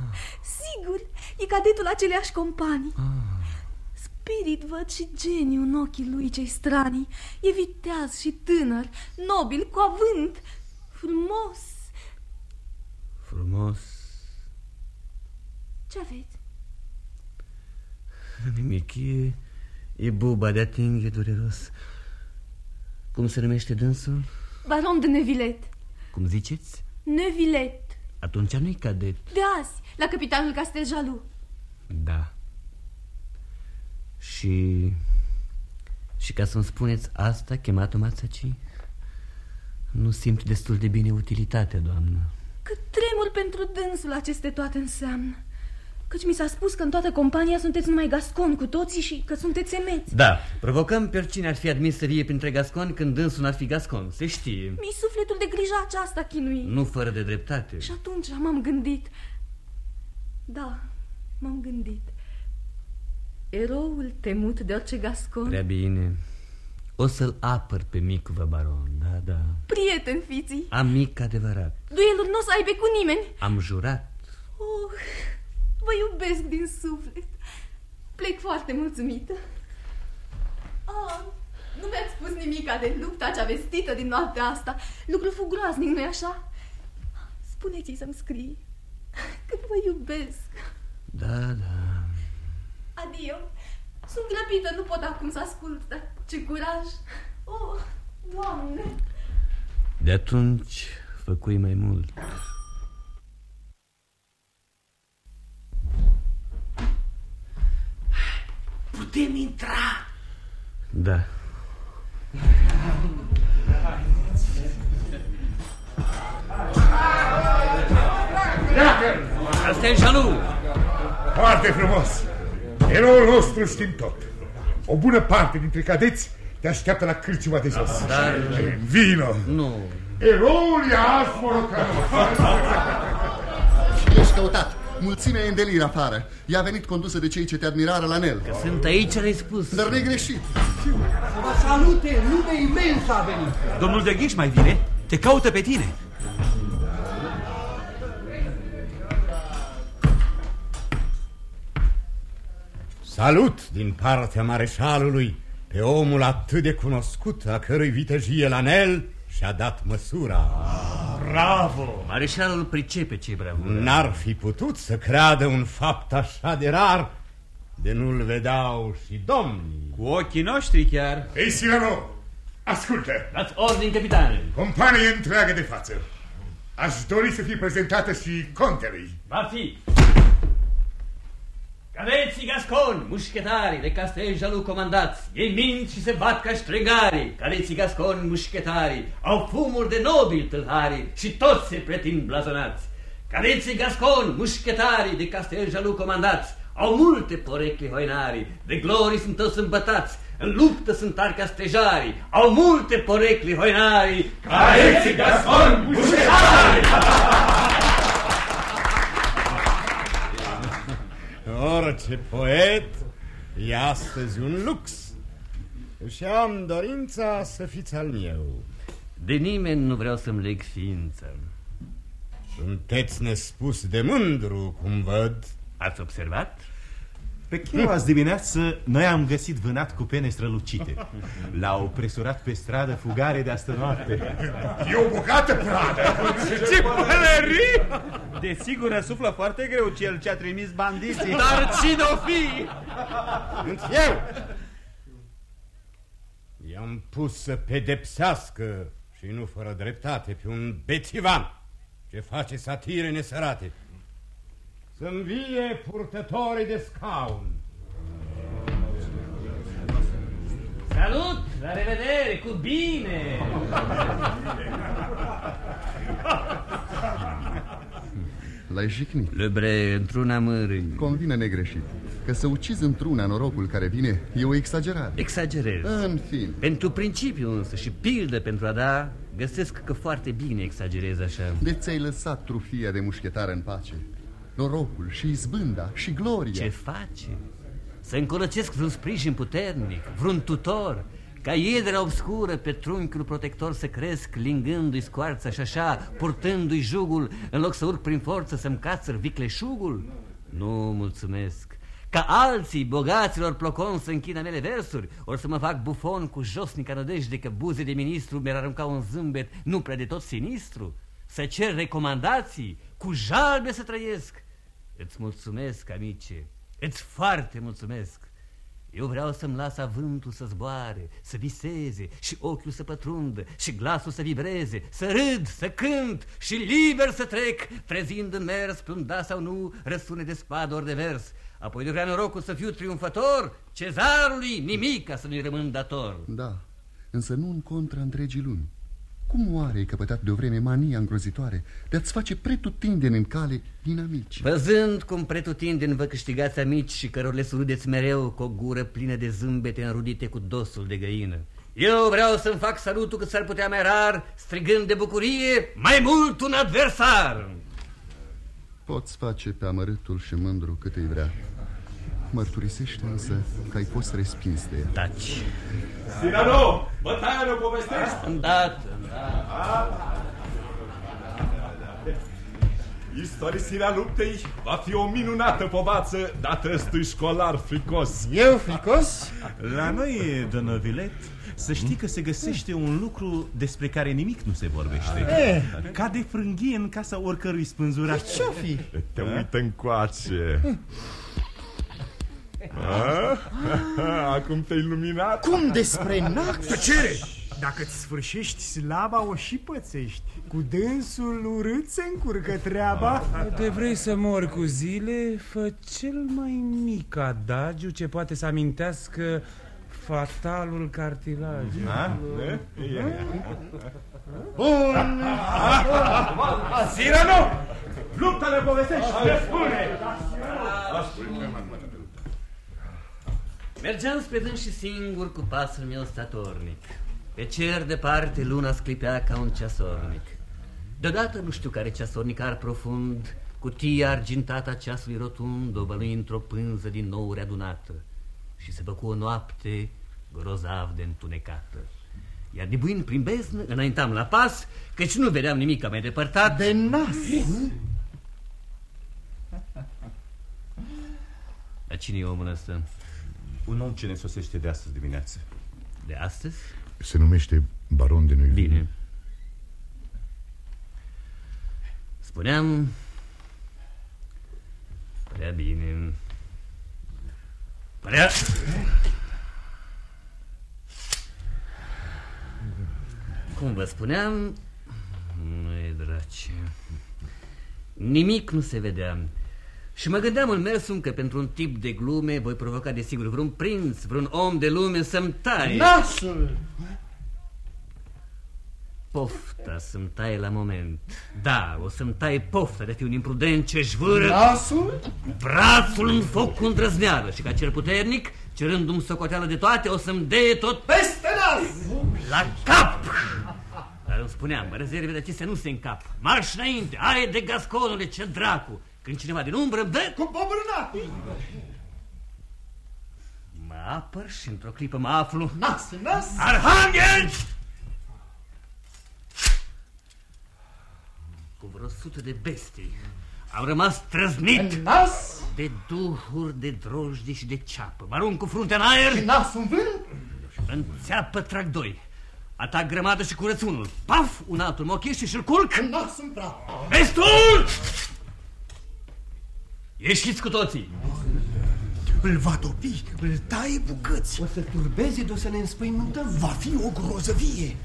Sigur, e cadetul aceleași companii. Ah. Spirit văd și geniu în ochii lui cei stranii. E viteaz și tânăr, nobil, cu avânt, frumos. Frumos. Ce aveți? Nimic, e, e buba de ating, e dureros. Cum se numește dânsul? Baron de Nevillet. Cum ziceți? Nevillet. Atunci nu-i cadet. De azi, la capitanul Castel Jalou. Da. Și... Și ca să-mi spuneți asta, chemat-o Mațaci? Nu simt destul de bine utilitatea, doamnă. Cât tremur pentru dânsul aceste toate înseamnă. Căci mi s-a spus că în toată compania sunteți numai gascon cu toții și că sunteți emeți. Da, provocăm pe oricine ar fi admis să vie printre gasconi când dânsul n-ar fi gascon, se știe. Mi sufletul de grija aceasta chinui. Nu fără de dreptate. Și atunci m-am gândit. Da, m-am gândit. Eroul temut de orice gascon. Prea bine. O să-l apăr pe micul baron, da, da. Prieten, fiții. Amic adevărat. Duelul nu o să aibă cu nimeni. Am jurat. Oh, vă iubesc din suflet. Plec foarte mulțumită. Oh, nu mi-ați spus nimica de lupta cea vestită din noaptea asta. Lucru fu groaznic, nu-i așa? Spuneți-i să-mi scrii. Cât vă iubesc. Da, da. Adio. Sunt grăbită, nu pot acum să ascult, dar ce curaj. Oh, Doamne! De atunci făcui mai mult. Putem intra? Da. Asta e Jalou. Foarte frumos. Eroul nostru știm tot. O bună parte dintre cadeți te așteaptă la cârciuma de jos. Dar... Vino! Nu. Eroul e azi morocănos. Și ești căutat. Mulțimea e în delir afară. Ea a venit condusă de cei ce te admirară la Nel. Că sunt aici, le-ai spus. Dar ne greșit. Să vă salute, lume imensă a venit. Domnul de Ghiș mai vine? Te caută pe tine. Salut din partea mareșalului pe omul atât de cunoscut a cărui vitejie la Nel și-a dat măsura. Bravo! Mareșalul pricepe ce bravură. N-ar fi putut să creadă un fapt așa de rar de nu-l vedeau și domnii. Cu ochii noștri chiar. Ei, Silano, ascultă! Dați ordin, capitane. Companie întreagă de față. Aș dori să fie prezentată și contelui. Va fi. Cadeții gasconi, mușchetari de Castel Jalou comandați, ei mint și se bat ca ștregari. Cadeții gasconi, mușchetari, au fumuri de nobili tâlhari și toți se pretind blazonați. Cadeții gasconi, mușchetari de Castel Jalou comandați, au multe porecle hoinari, de glorii sunt toți îmbătați, în luptă sunt arca stejarii, au multe porecle hoinari. Cadeții gasconi, mușchetari! Orice poet e astăzi un lux și am dorința să fiți al meu. De nimeni nu vreau să-mi leg ființă. Sunteți nespus de mândru, cum văd. Ați observat? Pe chiar azi dimineață noi am găsit vânat cu pene strălucite. L-au presurat pe stradă fugare de astă noapte. E o bogată pradă! Ce pălării! Desigur, răsuflă foarte greu cel ce a trimis bandiții. Dar cine o fi? Sunt eu! I-am pus să pedepsească și nu fără dreptate pe un bețivan. Ce face satire nesărate? Să învie purtătorii de scaun. Salut! La revedere! Cu bine! L-ai jignit. Lebre, într-una mârâni. Convine negreșit. Că să ucizi într-una norocul care vine e o exagerare. Exagerez. În fin. Pentru principiu însă și pildă pentru a da, găsesc că foarte bine exagerez așa. De ți-ai lăsat trufia de mușchetară în pace? Norocul și izbânda și gloria. Ce face? Să încolăcesc vreun sprijin puternic, vreun tutor, ca iedera obscură pe trunchiul protector să cresc, lingându-i scoarța și așa, purtându-i jugul, în loc să urc prin forță să-mi cațăr vicleșugul? Nu, mulțumesc. Ca alții, bogaților plocon să închină mele versuri, ori să mă fac bufon cu josnica nădejde că buze de ministru mi-ar arunca un zâmbet nu prea de tot sinistru, să cer recomandații, cu jalbe să trăiesc. Îți mulțumesc, amice, îți foarte mulțumesc. Eu vreau să-mi las avântul să zboare, să viseze și ochiul să pătrundă și glasul să vibreze, să râd, să cânt și liber să trec, trezind în mers pe un da sau nu răsune de spadă ori de vers. Apoi de vrea norocul să fiu triumfător, cezarului nimica să nu-i rămân dator. Da, însă nu în contra întregii luni. Cum oare ai căpătat de o vreme mania îngrozitoare de a-ți face pretutindeni în cale dinamici? Văzând cum pretutindeni vă câștigați amici și căror le surudeți mereu cu o gură plină de zâmbete înrudite cu dosul de găină. Eu vreau să-mi fac salutul cât s-ar putea mai rar, strigând de bucurie mai mult un adversar. Poți face pe amărâtul și mândru cât îi vrea. Mărturisește însă că ai fost respins de el. Taci. Sirano, bătaia ne povestești? Îndată, Istorisirea luptei va fi o minunată povață dată ăstui școlar fricos. Eu fricos? La noi, Dănăvilet, să știi că se găsește un lucru despre care nimic nu se vorbește. Eh. Ca de frânghie în casa oricărui spânzurat. Ce-o fi? Te uită încoace. A? [LAUGHS] Acum te-ai luminat? Cum despre nac? Tăcere! Dacă-ți sfârșești slaba, o și pățești. Cu dânsul urât se încurcă treaba. Te vrei să mori cu zile? Fă cel mai mic adagiu ce poate să amintească fatalul cartilaj. A? Bun! Sirano! Lupta ne povestești! Ne spune! Mergeam spre dâns și singur cu pasul meu statornic. Pe cer departe luna sclipea ca un ceasornic. Deodată nu știu care ceasornic ar profund, cutia argintată a ceasului rotund, o bălui într-o pânză din nou readunată și se făcu o noapte grozav de întunecată. Iar nebuind prin beznă, înaintam la pas, căci nu vedeam nimic mai depărtat. De nas! Dar cine e omul ăsta? Un om ce ne sosește de astăzi dimineață. De astăzi? Se numește Baron de Neuville. Bine. Spuneam... Părea bine... Părea... Cum vă spuneam... Nu e drace... Nimic nu se vedea. Și mă gândeam în mersul că pentru un tip de glume voi provoca desigur vreun prinț, vreun om de lume să-mi taie. Nasul! Pofta să-mi taie la moment. Da, o să-mi taie pofta de a fi un imprudent ce jvâră... Nasul? Brațul în foc cu îndrăzneală și ca cel puternic, cerându-mi socoteală de toate, o să-mi dee tot Peste nas! la cap! Dar îmi spuneam, rezerve de acestea nu se încap. Marș înainte, aie de gasconule, ce dracu! Când cineva din umbră îmi dă... Cu bobârnatul! Mă apăr și într-o clipă mă aflu... Nas, nas! Arhanghelș! Cu vreo sută de bestii am rămas trăznit În nas? de duhuri, de drojdi și de ceapă. Mă arunc cu fruntea în aer... Și nasul în vânt? În țeapă trag doi. Atac grămadă și curăț unul. Paf, un altul mă ochește și-l culc. În nas în praf. Destul! Ieșiți cu toții! Îl va topi, îl taie bucăți. O să turbeze de o să ne înspăimântăm. Va fi o grozăvie.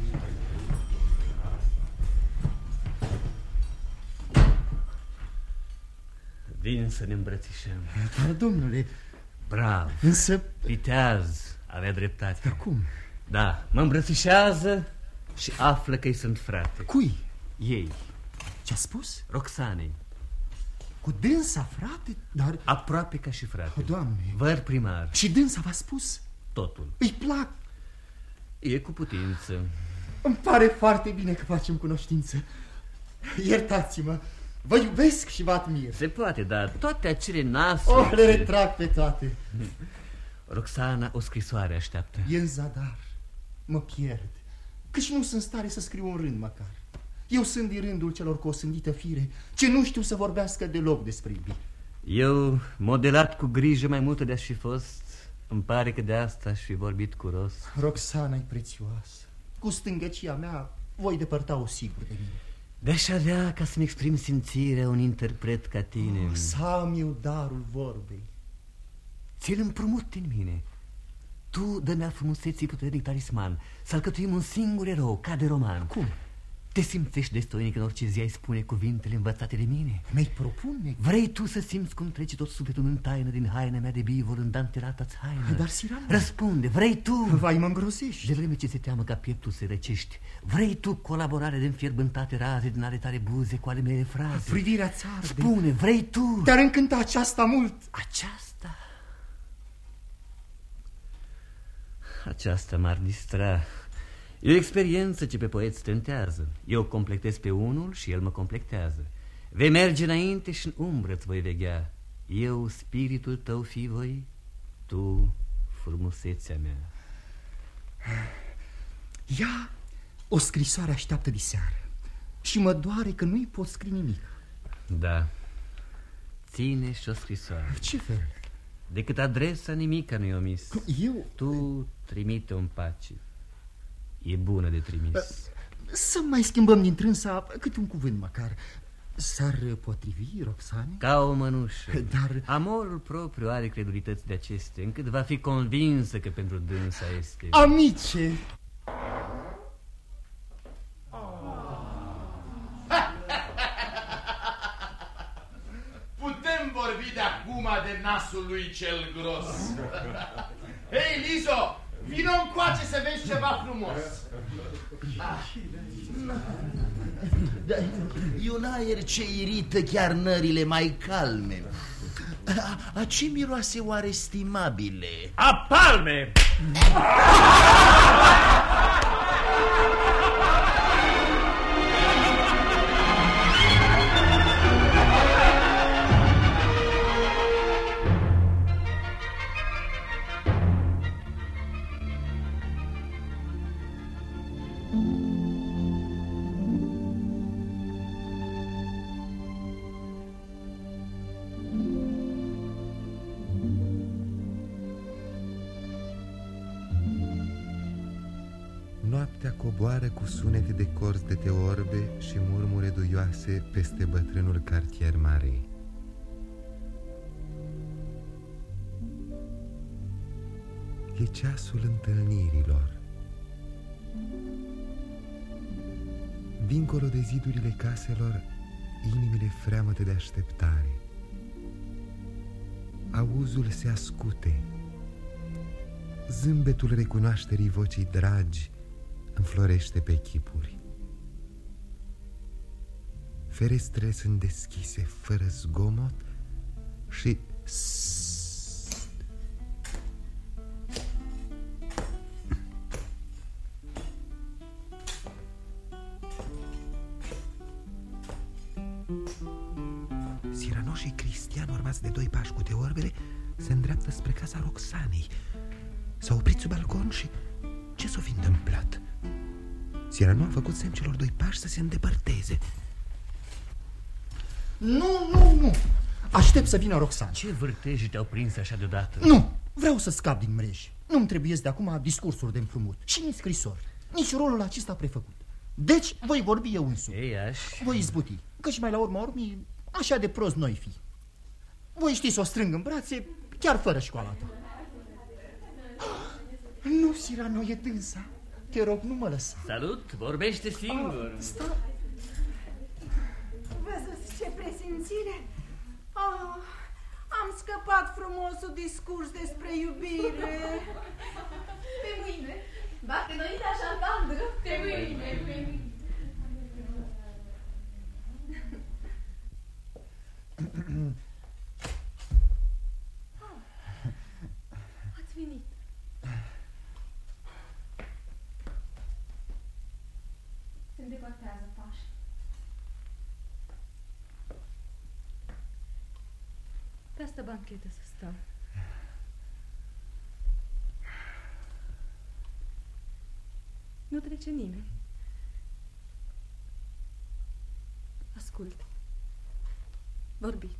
Vin să ne îmbrățișăm. Dar, domnule, Bravo. Însă- Viteaz avea dreptate. Dar cum? Da, mă îmbrățișează și află că-i sunt frate. Cui? Ei. Ce-a spus? Roxanei. Cu dânsa, frate? Dar... Aproape ca și frate. O, Doamne. Văr primar. Și dânsa v-a spus? Totul. Îi plac. E cu putință. Îmi pare foarte bine că facem cunoștință. Iertați-mă. Vă iubesc și vă admir. Se poate, dar toate acele nasuri... Oh, le retrag pe toate. Roxana, o scrisoare așteaptă. E în zadar. Mă pierd. Căci nu sunt stare să scriu un rând măcar. Eu sunt din rândul celor cu o sândită fire, ce nu știu să vorbească deloc despre iubire. Eu, modelat cu grijă mai multă de-aș fi fost, îmi pare că de asta aș fi vorbit cu rost. Roxana e prețioasă. Cu stângăcia mea voi depărta-o sigur de mine. De-aș avea ca să-mi exprim simțirea un interpret ca tine. Oh, să am eu darul vorbei. Ți-l împrumut din mine. Tu dă-mi al frumuseții puternic talisman, să alcătuim un singur erou, ca de roman. Cum? Te simțești destoinic în orice zi ai spune cuvintele învățate de mine? Mi-ai propune? Vrei tu să simți cum trece tot sufletul în taină din haina mea de bivor în dantelata-ți haină? Dar, Siran... Răspunde, vrei tu? Vai, mă îngrozești. De vreme ce se teamă ca pieptul să răcești, vrei tu colaborare de înfierbântate raze din ale tale buze cu ale mele fraze? Privirea țară. Spune, vrei tu? Te-ar încânta aceasta mult. Aceasta? Aceasta m-ar distra. E o experiență ce pe poet stântează. Eu completez pe unul și el mă completează. Vei merge înainte și în umbră îți voi veghea. Eu, spiritul tău fi voi, tu, frumusețea mea. Ia o scrisoare așteaptă de seară și mă doare că nu-i pot scrie nimic. Da. Ține și o scrisoare. Ce fel? Decât adresa nimica nu-i omis. Eu? Tu trimite un pace. E bună de trimis. Să mai schimbăm din trânsa câte un cuvânt măcar. S-ar potrivi, Roxane? Ca o mănușă. Dar... Amorul propriu are credulități de aceste, încât va fi convinsă că pentru dânsa este... Amice! Putem vorbi de acum de nasul lui cel gros. Hei, Lizo, vino încoace să vezi ceva frumos. Da, e un aer ce irită chiar nările mai calme. A, a ce miroase oare stimabile? A palme! Cu sunete de corzi de teorbe și murmure duioase peste bătrânul cartier mare. E ceasul întâlnirilor. Dincolo de zidurile caselor, inimile freamătă de așteptare. Auzul se ascute. Zâmbetul recunoașterii vocii dragi înflorește pe chipuri. Ferestrele sunt deschise fără zgomot și... Sirano făcut semn celor doi pași să se îndepărteze. Nu, nu, nu. Aștept să vină Roxana. Ce vârteji te-au prins așa deodată? Nu, vreau să scap din mreji. Nu-mi trebuie de acum discursuri de împrumut și nici scrisori, nici rolul acesta prefăcut. Deci voi vorbi eu însumi. Ei, aș... Voi izbuti, căci mai la urma urmii așa de prost noi fi. Voi ști să o strâng în brațe, chiar fără școala ta. [GASPS] Nu, Sirano, e dânsa. Te rog, nu mă lăsa. Salut, vorbește singur. Sta... Văzuți ce presimțire? Oh, frumosul discurs despre iubire. Pe mâine. Bate noi așa caldră. Pe mâine, pe mâine. [CLEARS THROAT] Ați venit. Se îndepărtează pași. Pe asta banchetă să stăm. Nu trece nimeni. Ascult. Vorbiți.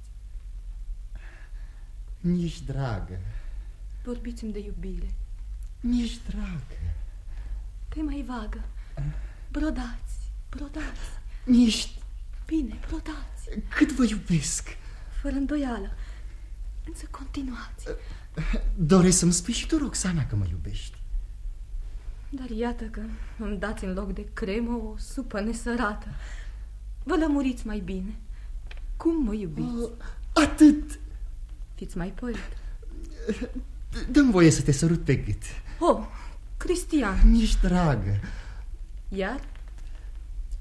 Nici dragă, Vorbiți-mi de iubire. nici dragă, Că e mai vagă. Brodați, brodați. nici... Bine, brodați. Cât vă iubesc! Fără îndoială. Însă continuați. Doresc să-mi spui și tu, Roxana, că mă iubești. Dar iată că îmi dați în loc de cremă o supă nesărată. Vă lămuriți mai bine. Cum mă iubiți? atât! Fiți mai poet. Dă-mi voie să te sărut pe gât. Oh, Cristian. Nici dragă. Iar?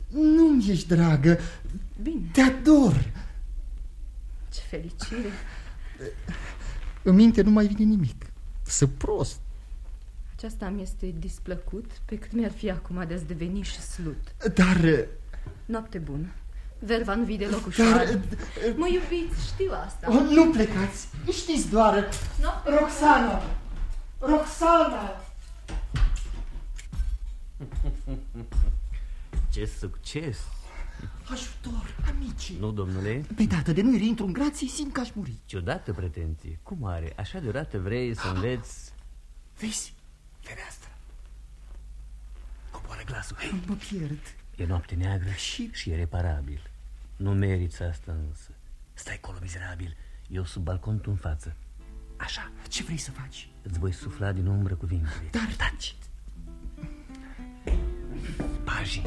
Nu-mi ești dragă. Bine. Te ador. Ce fericire. În minte nu mai vine nimic. Să prost. Aceasta mi este displăcut, pe cât mi-ar fi acum de a deveni și slut. Dar... Noapte bună. Verva nu vii deloc ușoară. Mă iubiți, știu asta. Oh, nu plecați. Știți doar... Noapte Roxana! Roxana! [LAUGHS] Ce succes! Ajutor, amici! Nu, domnule? Pe dată de nu intru în grație, simt că aș muri. Ciudată pretenție. Cum are? Așa deodată vrei să înveți... Vezi? Fereastră. Coboară glasul. Hei. Mă pierd. E noapte neagră și, și e reparabil. Nu meriți asta însă. Stai acolo, mizerabil. Eu sub balcon, tu în față. Așa. Ce vrei să faci? Îți voi sufla din umbră cuvintele. Dar... Taci! Pajii.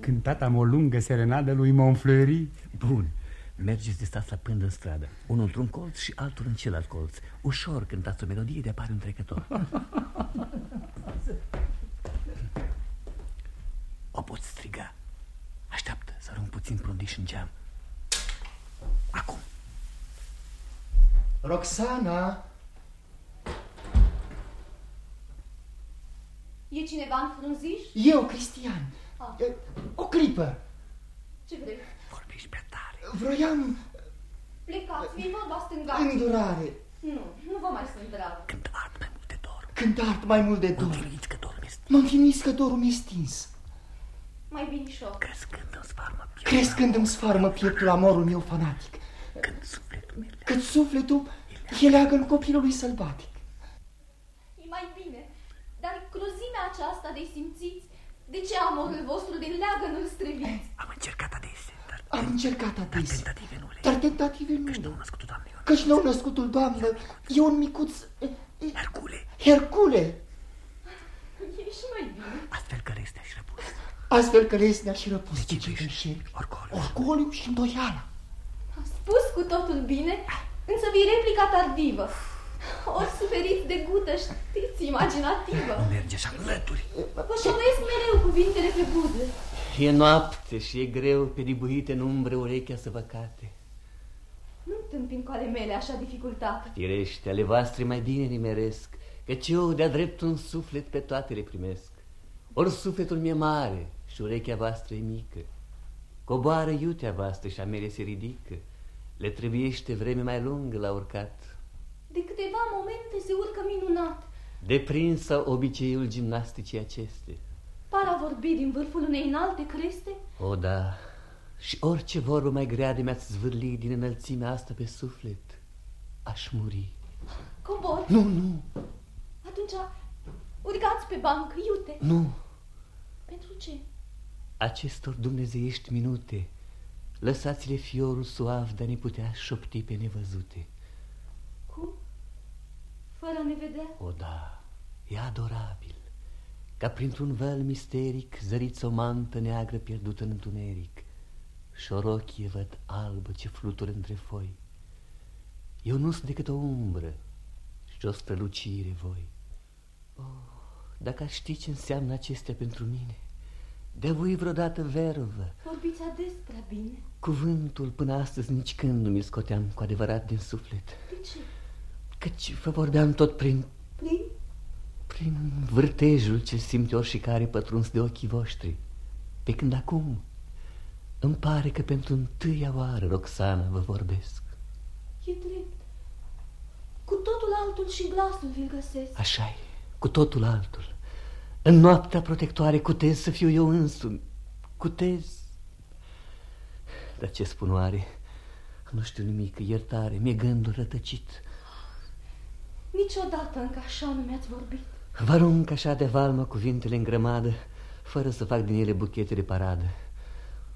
Cântatam o lungă serenadă lui Monfleury. Bun. Mergeți de stați la pândă în stradă. Unul într-un colț și altul în celălalt colț. Ușor cântați o melodie de apare un trecător. [LAUGHS] o poți striga. Așteaptă să arunc puțin prundiș în geam. Acum. Roxana! E cineva în frunziș? Eu, Cristian. Ah. O clipă. Ce vrei? Vorbiți pe tare. Vroiam Plecați, mi vorba stângați. îndurare. Nu, nu vă mai sunt drag. Când art mai mult de dor. M-am finuit că dorul mi-e stins. Mai binișor. Crescând îmi sfarmă pieptul amorul meu fanatic. Cât sufletul e leagă în copilului sălbatic. E mai bine. Dar cruzimea aceasta de simțiți, de ce amorul vostru de leagă nu-l străviți? Am încercat adesea, dar... Am încercat adesea. Tentative nu le... Dar tentative nu. Căci nou născutul Doamne. Căci nou născutul Doamnă e un micuț... Hercule. Hercule. E și mai bine. Astfel că lesnea și răpus. Astfel că lesnea și răpus. De ce greșeli? Orgoliu. Orgoliu și îndoiala. A spus cu totul bine, însă vi replica tardivă. [LAUGHS] Ori suferiți de gută, știți, imaginativă. Nu merge așa lături. Vă șovăiesc mereu cuvintele pe buze. E noapte și e greu pe dibuite în umbre urechea să vă cate. Nu întâmpin cu ale mele așa dificultate. Firește, ale voastre mai bine nimeresc, căci eu de-a drept un suflet pe toate le primesc. Ori sufletul mi-e mare și urechea voastră e mică. Coboară iutea voastră și a mele se ridică. Le trebuiește vreme mai lungă la urcat. De câteva momente se urcă minunat. Deprins sau obiceiul gimnasticii aceste. Par a vorbi din vârful unei înalte creste. O, da, și orice vorbă mai grea de mi-ați zvârli din înălțimea asta pe suflet, aș muri. Cobor. Nu, nu, Atunci urcați pe bancă, iute. Nu, Pentru ce? acestor dumnezeiești minute, lăsați-le fiorul suav de a ne putea șopti pe nevăzute. Cum? Fără a ne vedea? O, da, e adorabil, ca printr-un vel misteric zăriți o mantă neagră pierdută în întuneric și o rochie văd albă ce flutură între foi. Eu nu sunt decât o umbră și o strălucire voi. Oh, dacă aș ști ce înseamnă acestea pentru mine, de voi vreodată vervă, Vorbiți ades prea bine. cuvântul până astăzi nici când nu mi-l scoteam cu adevărat din suflet. De ce? Căci vă vorbeam tot prin, Prin? prin vârtejul ce simte oricare pătruns de ochii voștri. Pe când acum îmi pare că pentru întâia oară, Roxana, vă vorbesc. E drept. Cu totul altul și glasul vi-l găsesc. așa e, cu totul altul. În noaptea protectoare cutez să fiu eu însumi. Cutez. Dar ce spun oare? Nu știu nimic, iertare, mi-e gândul rătăcit. Niciodată încă așa nu mi-ați vorbit. Vă arunc așa de valmă cuvintele în grămadă, fără să fac din ele buchete de paradă.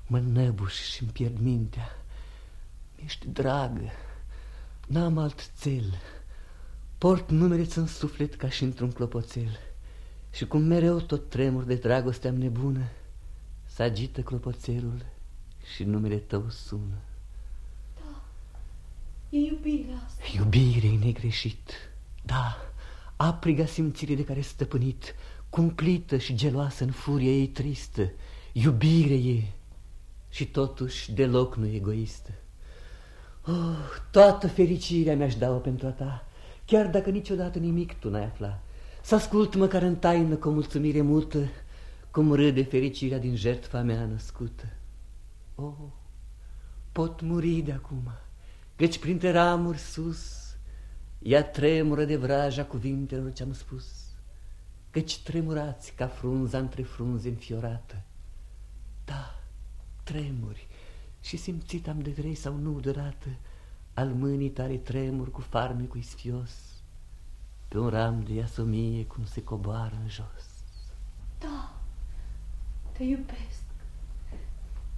Mă năbuș și îmi pierd mintea. Ești dragă, n-am alt țel. Port numele în suflet ca și într-un clopoțel. Și cum mereu tot tremur de dragoste am nebună, să agită clopoțelul și numele tău sună. E iubirea asta. Iubire e negreșit, da, apriga simțire de care stăpânit, cumplită și geloasă în furie ei tristă, iubire e și totuși deloc nu egoistă. Oh, toată fericirea mi-aș da-o pentru a ta, chiar dacă niciodată nimic tu n-ai afla. Să ascult măcar în taină cu o mulțumire multă, cum râde fericirea din jertfa mea născută. Oh, pot muri de acum, căci printre ramuri sus, ea tremură de vraja cuvintelor ce-am spus, căci tremurați ca frunza între frunze înfiorată. Da, tremuri și simțit am de vrei sau nu deodată al mâinii tale tremur cu farmecul isfios, pe un ram de iasomie cum se coboară în jos. Da, te iubesc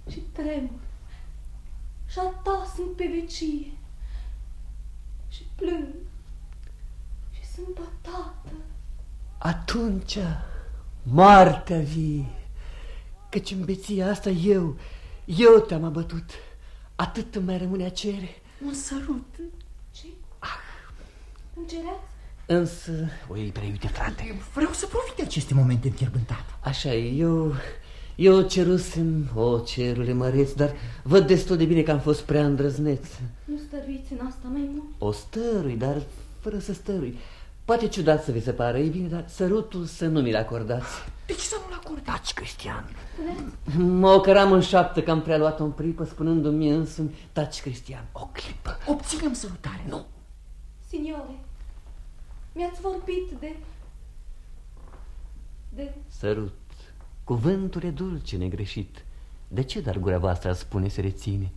și tremur și a ta sunt pe vecie și plâng și sunt bătată. Atunci moartea vie, căci în beția asta eu, eu te-am abătut. Atât îmi mai rămâne a cere. Un sărut. Ce? Îngereați? Însă, o iei prea iubite, frate. Vreau să profit de aceste momente înfierbântate. Așa e, eu, eu cerusem, o cerule măreț, dar văd destul de bine că am fost prea îndrăzneț. Nu stăruiți în asta mai mult? O stărui, dar fără să stărui. Poate ciudat să vi se pară, e bine, dar sărutul să nu mi-l acordați. De ce să nu-l acordați, Cristian? Spuneți? Mă ocăram în șaptă că am prea luat-o în pripă, spunându-mi mie însumi, taci, Cristian, o clipă. Obținem sărutare. Nu. Signore, mi-ați vorbit de... de... Sărut, cuvântul e dulce, negreșit. De ce dar gura voastră ar spune se reține?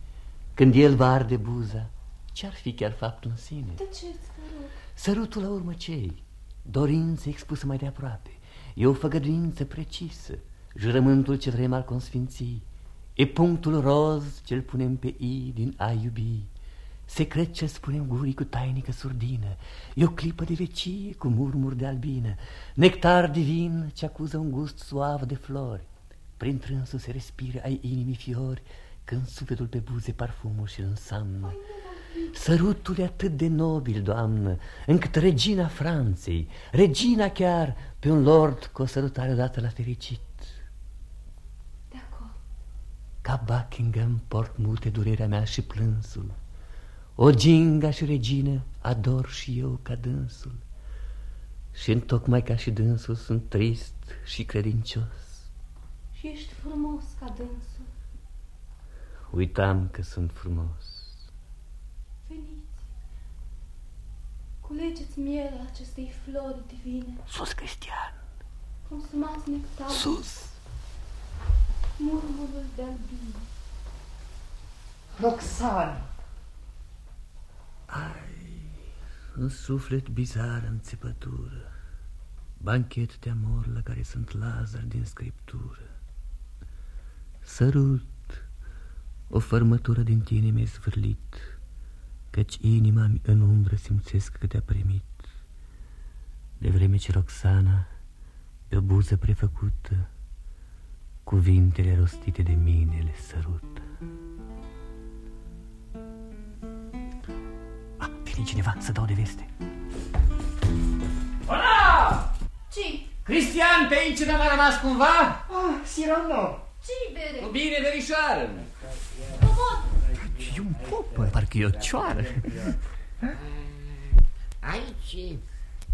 Când el va arde buza, ce-ar fi chiar faptul în sine? Tăceți, vă rog. Sărutul la urmă cei, dorință expusă mai de aproape, e o făgăduință precisă, jurământul ce vrem al consfinții, e punctul roz ce-l punem pe i din a iubi, secret ce spunem gurii cu tainică surdină, e o clipă de vecie cu murmur de albină, nectar divin ce acuză un gust suav de flori, prin trânsul se respiră ai inimii fiori, când sufletul pe buze parfumul și însamnă. Sărutul e atât de nobil, doamnă, încât regina Franței, regina chiar, pe un lord cu o sărutare odată la fericit. De acord. Ca Buckingham port multe durerea mea și plânsul. O ginga și regină ador și eu ca dânsul. Și tocmai ca și dânsul sunt trist și credincios. Și ești frumos ca dânsul. Uitam că sunt frumos. Veniți. Culegeți mielea acestei flori divine. Sus, Cristian! Consumați nectarul. Sus! Murmurul de albine. Roxana! În suflet bizar înțepătură, banchet de amor la care sunt Lazar din scriptură. Sărut, o fărmătură din tine mi-ai zvârlit, căci inima mi în umbră simțesc că te-a primit. De vreme ce Roxana e o buză prefăcută, cuvintele rostite de mine le sărută. fi cineva să dau de veste. Hola! Ce? Cristian, pe aici n-a mai rămas cumva? Ah, Cyrano! Ce-i bere? Cu bine, verișoară. Comod! E un popă, parcă e o cioară. [LAUGHS] Aici,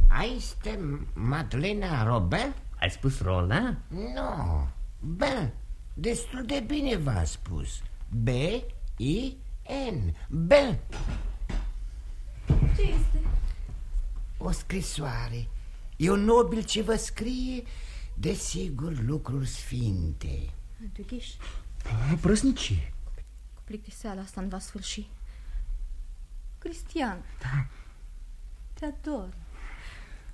aici este Madlena Robert? Ai spus Rola? Nu, Bel, destul de bine v-a spus. B-I-N, Bel. Ce este? O scrisoare. E un nobil ce vă scrie, desigur, lucruri sfinte. Dughiș, Prăsnicie. Cu plictiseala asta nu va sfârși. Cristian, Da. te ador.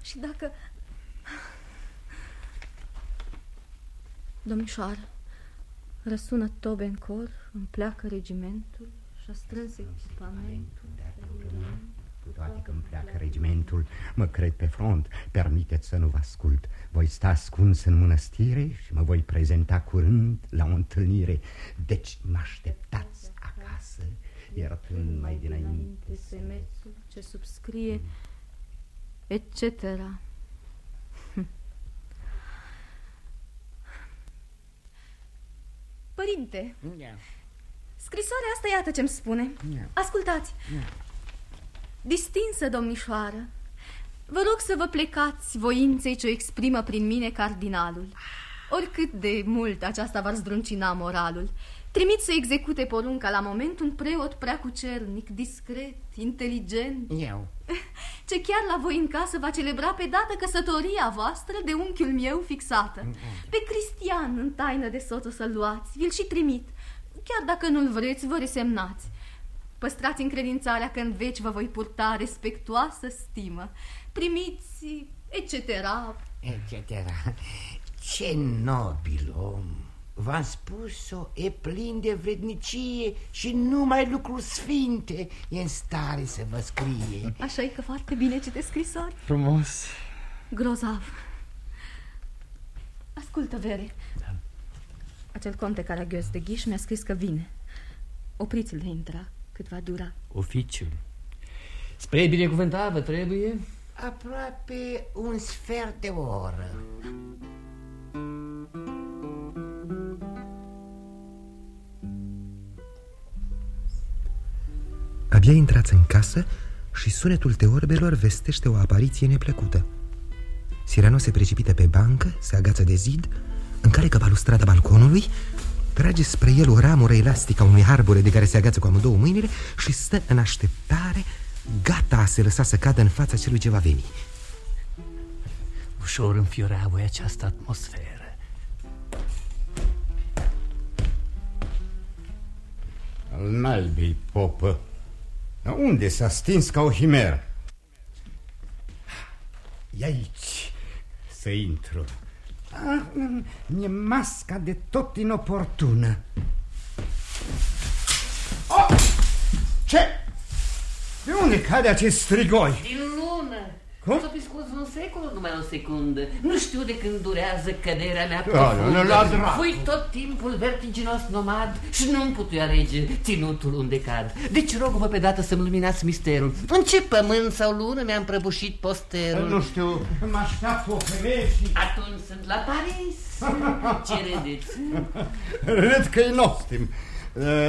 Și dacă... Domnișoară, răsună tobe în cor, îmi pleacă regimentul și-a strâns echipamentul. Cu toate că îmi pleacă regimentul, mă cred pe front, permiteți să nu vă ascult. Voi sta ascuns în mănăstire și mă voi prezenta curând la o întâlnire. Deci mă așteptați acasă, iertând mai dinainte semețul ce subscrie, etc. Hm. Părinte, scrisoarea asta iată ce-mi spune. Ascultați. Distinsă domnișoară, vă rog să vă plecați voinței ce o exprimă prin mine cardinalul. Oricât de mult aceasta v-ar zdruncina moralul, trimit să execute porunca la moment un preot prea cucernic, discret, inteligent, Eu. [LAUGHS] ce chiar la voi în casă va celebra pe dată căsătoria voastră de unchiul meu fixată. Pe Cristian în taină de soț o să-l luați, vi-l și trimit. Chiar dacă nu-l vreți, vă resemnați. Păstrați încredințarea că în veci vă voi purta respectuoasă stimă. Primiți, etc. Etc. Ce nobil om! V-am spus-o, e plin de vrednicie și numai lucruri sfinte e în stare să vă scrie. Așa e că foarte bine citesc scrisori. Frumos. Grozav. Ascultă, Vere. Da. Acel conte Caragios de Ghiș mi-a scris că vine. Opriți-l de intra, cât va dura. Oficiul. Spre binecuvântare vă trebuie? Aproape un sfert de oră. Abia intrați în casă și sunetul teorbelor vestește o apariție neplăcută. Sirano se precipită pe bancă, se agață de zid, încalecă balustrada balconului, trage spre el o ramură elastică a unui arbore de care se agață cu amândouă mâinile și stă în așteptare, gata a se lăsa să cadă în fața celui ce va veni. Ușor înfiorea voi această atmosferă. Al nalbii popă. Dar unde s-a stins ca o himeră? E aici să intru. Ah, mi-e masca de tot inoportună. Oh! Ce? De unde cade acest strigoi? Din lună. Cum? S-a piscut un secol, numai o secundă. Nu știu de când durează căderea mea Da, da, da, la dracu. Fui tot timpul vertiginos nomad și nu-mi putui alege ținutul unde cad. Deci rog-vă pe dată să-mi luminați misterul. În ce pământ sau lună mi-am prăbușit posterul? Nu știu, mă așteaptă o femeie și... Atunci sunt la Paris. [LAUGHS] Ce râdeți? Râd că-i nostim.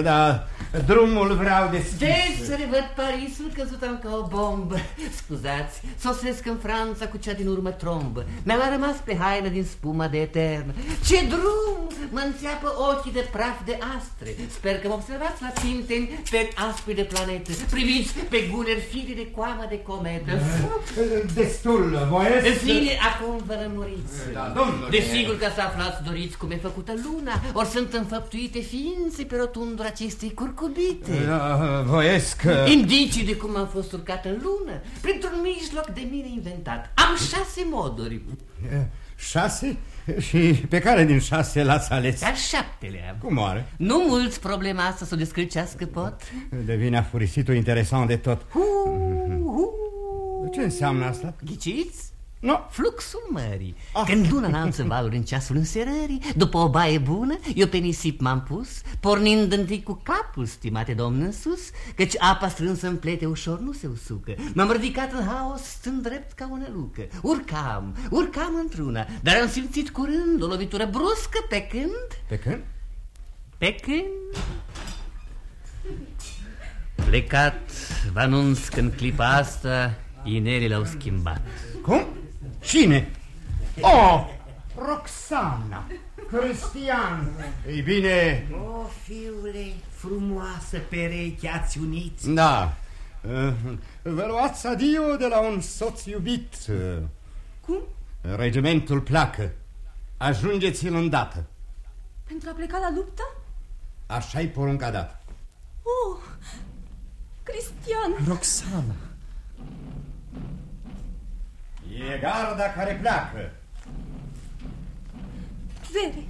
Da, drumul vreau deschis. Deci să revăd Parisul căzut am ca o bombă. Scuzați, sosesc în Franța cu cea din urmă trombă. Mi-a mai rămas pe haină din spuma de etern. Ce drum! Mă înțeapă ochii de praf de astre. Sper că mă observați la Tinteni pe aspri de planete. Priviți pe guneri fide de coamă de cometă. Destul, voiesc... În fine, acum vă rămuriți. Da, domnule. Desigur că să aflați doriți cum e făcută luna, ori sunt înfăptuite ființe pe rotundul acestei curcubite. Da, voiesc... Indicii de cum am fost urcat în lună, printr-un mijloc de mine inventat. Am șase moduri. Șase? Și pe care din șase l-ați ales? Al șaptelea. Cum oare? Nu mulți problema asta să o descălcească pot. Devine afurisitul interesant de tot. Hu, hu. Ce înseamnă asta? Ghiciți? No. Fluxul mării. Ah. Când luna înalță valuri în ceasul înserării, după o baie bună, eu pe nisip m-am pus, pornind întâi cu capul, stimate domn, în sus, căci apa strânsă în plete ușor nu se usucă. M-am ridicat în haos, stând drept ca o nălucă. Urcam, urcam într-una, dar am simțit curând o lovitură bruscă pe când... Pe când? Pe când... Plecat, vă anunț că în clipa asta inerile au schimbat. Cum? Cine? Oh, Roxana, Cristian. Ei bine... O, fiule, frumoasă pereche ați unit. Da. Uh, Vă luați adio de la un soț iubit. Cum? Regimentul pleacă. Ajungeți-l îndată. Pentru a pleca la luptă? Așa-i porunca dat. Oh, Cristian! Roxana. E garda care pleacă. Vere,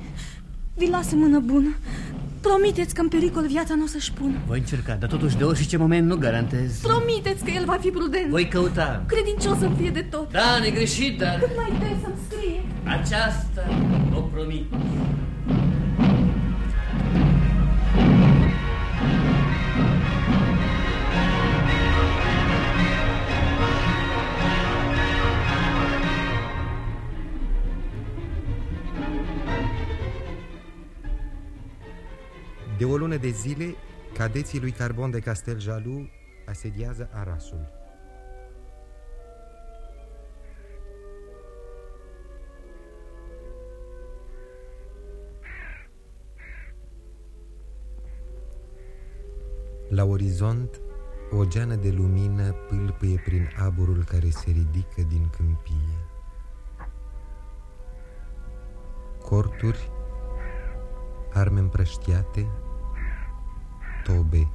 vi las în mână bună. Promiteți că în pericol viața nu o să-și pună. Voi încerca, dar totuși de orice moment nu garantez. Promiteți că el va fi prudent. Voi căuta. Credincios să fie de tot. Da, negreșit, dar... Cât mai des să-mi scrie. Aceasta o promit. De o lună de zile, cadeții lui Carbon de Castel Jalou asediază Arasul. La orizont, o geană de lumină pâlpâie prin aburul care se ridică din câmpie. Corturi, arme împrăștiate, tobe.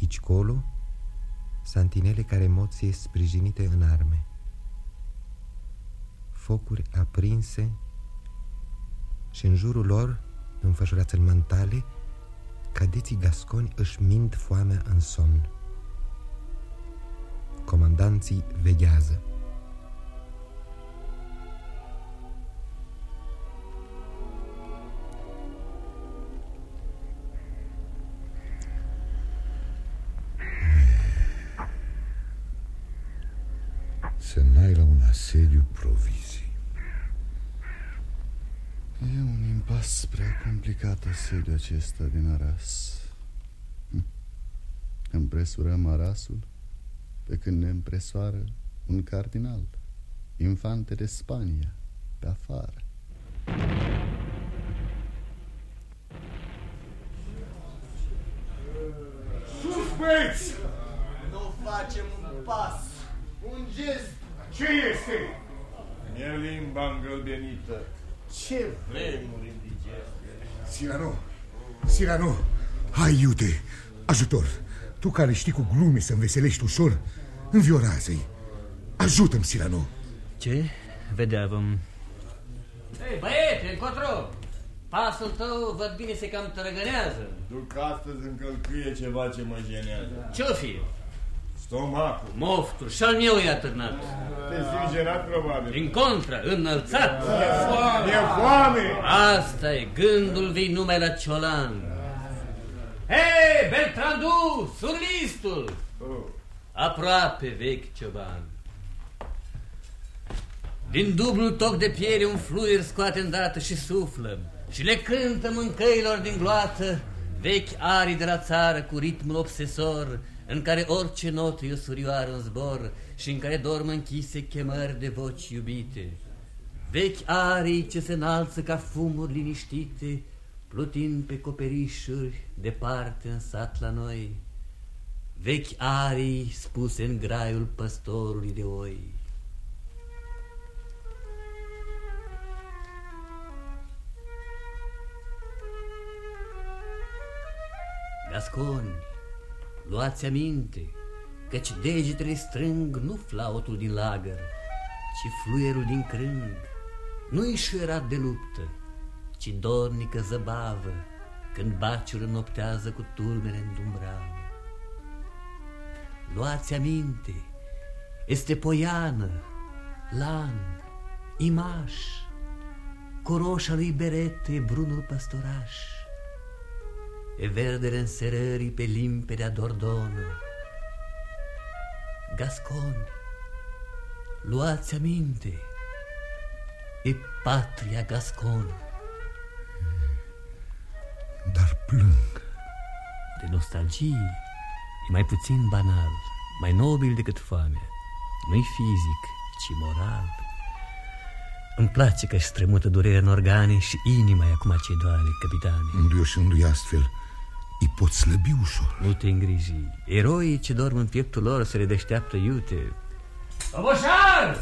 Aici colo, santinele care moție sprijinite în arme. Focuri aprinse și în jurul lor, înfășurați în mantale, cadeții gasconi își mint foamea în somn. Comandanții veghează. Impas prea complicat asediu acesta din Aras. Hm. Împresurăm Arasul pe când ne împresoară un cardinal, infante de Spania, pe afară. Sus, băieți! Nu facem un pas, un gest. Ce este? E limba îngălbenită. Ce vremuri indigeste. Sirano, Sirano, hai iute, ajutor. Tu care știi cu glume să înveselești ușor, înviorează-i. Ajută-mi, Sirano. Ce? Vedeam. Ei, băiete, încotro! Pasul tău, văd bine, se cam tărăgănează. Duc astăzi în călcâie ceva ce mă jenează. Ce-o fi? Stomacul. Moftul, și-al meu i-a târnat. Te simți jenat, probabil. Din contră, înălțat. E foame. E foame. asta e, gândul vii numai la ciolan. Hei, Beltrandu, surlistul! Aproape vechi cioban. Din dublul toc de piele un fluier scoate îndată și suflă și le cântă mâncăilor din gloată vechi arii de la țară cu ritmul obsesor în care orice notă e o surioară în zbor și în care dorm închise chemări de voci iubite. Vechi arii ce se înalță ca fumuri liniștite, plutind pe coperișuri departe în sat la noi. Vechi arii spuse în graiul păstorului de oi. Gasconi, luați aminte, căci degetele strâng nu flautul din lagăr, ci fluierul din crâng. Nu-i șuierat de luptă, ci dornică zăbavă, când baciul înoptează cu tulmere în Luați aminte, este poiană, Lan, Imaș, Coroșa lui Berete, brunul păstoraș, E verdele înserării pe limpedea Dordonă. Gasconi, luați aminte, E patria Gascon. Dar plâng. De nostalgie e mai puțin banal, mai nobil decât foamea. Nu-i fizic, ci moral. Îmi place că-și strămută durerea în organe și inima e acum ce doare, capitane. Înduioșându-i astfel, îi pot slăbi ușor. Nu te îngriji. Eroii ce dorm în pieptul lor se redeșteaptă iute. Toboșar!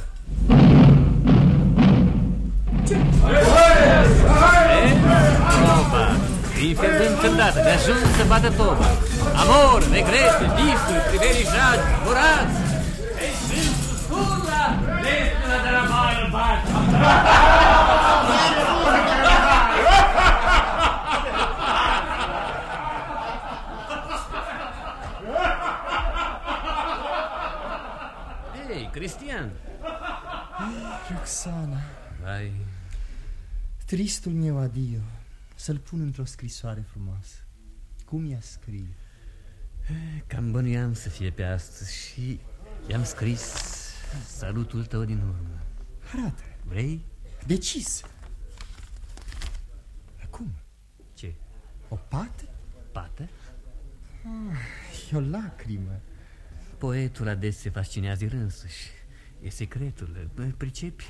Ce? Toba! Inferdând îndată, de ajuns să bată toba. Amor, regrete, discuri, privelișagi, murați! Ei, sunt scurla, lesnă de la mare Ei, Cristian! Roxana, Vai, tristul meu adio, să-l pun într-o scrisoare frumoasă. Cum i-a scrie? cam bănuiam să fie pe astăzi și i-am scris salutul tău din urmă. Arată. Vrei? Decis. Acum? Ce? O pată? Pată? Ah, e o lacrimă. Poetul ades se fascinează însuși. E secretul, bă, pricepi?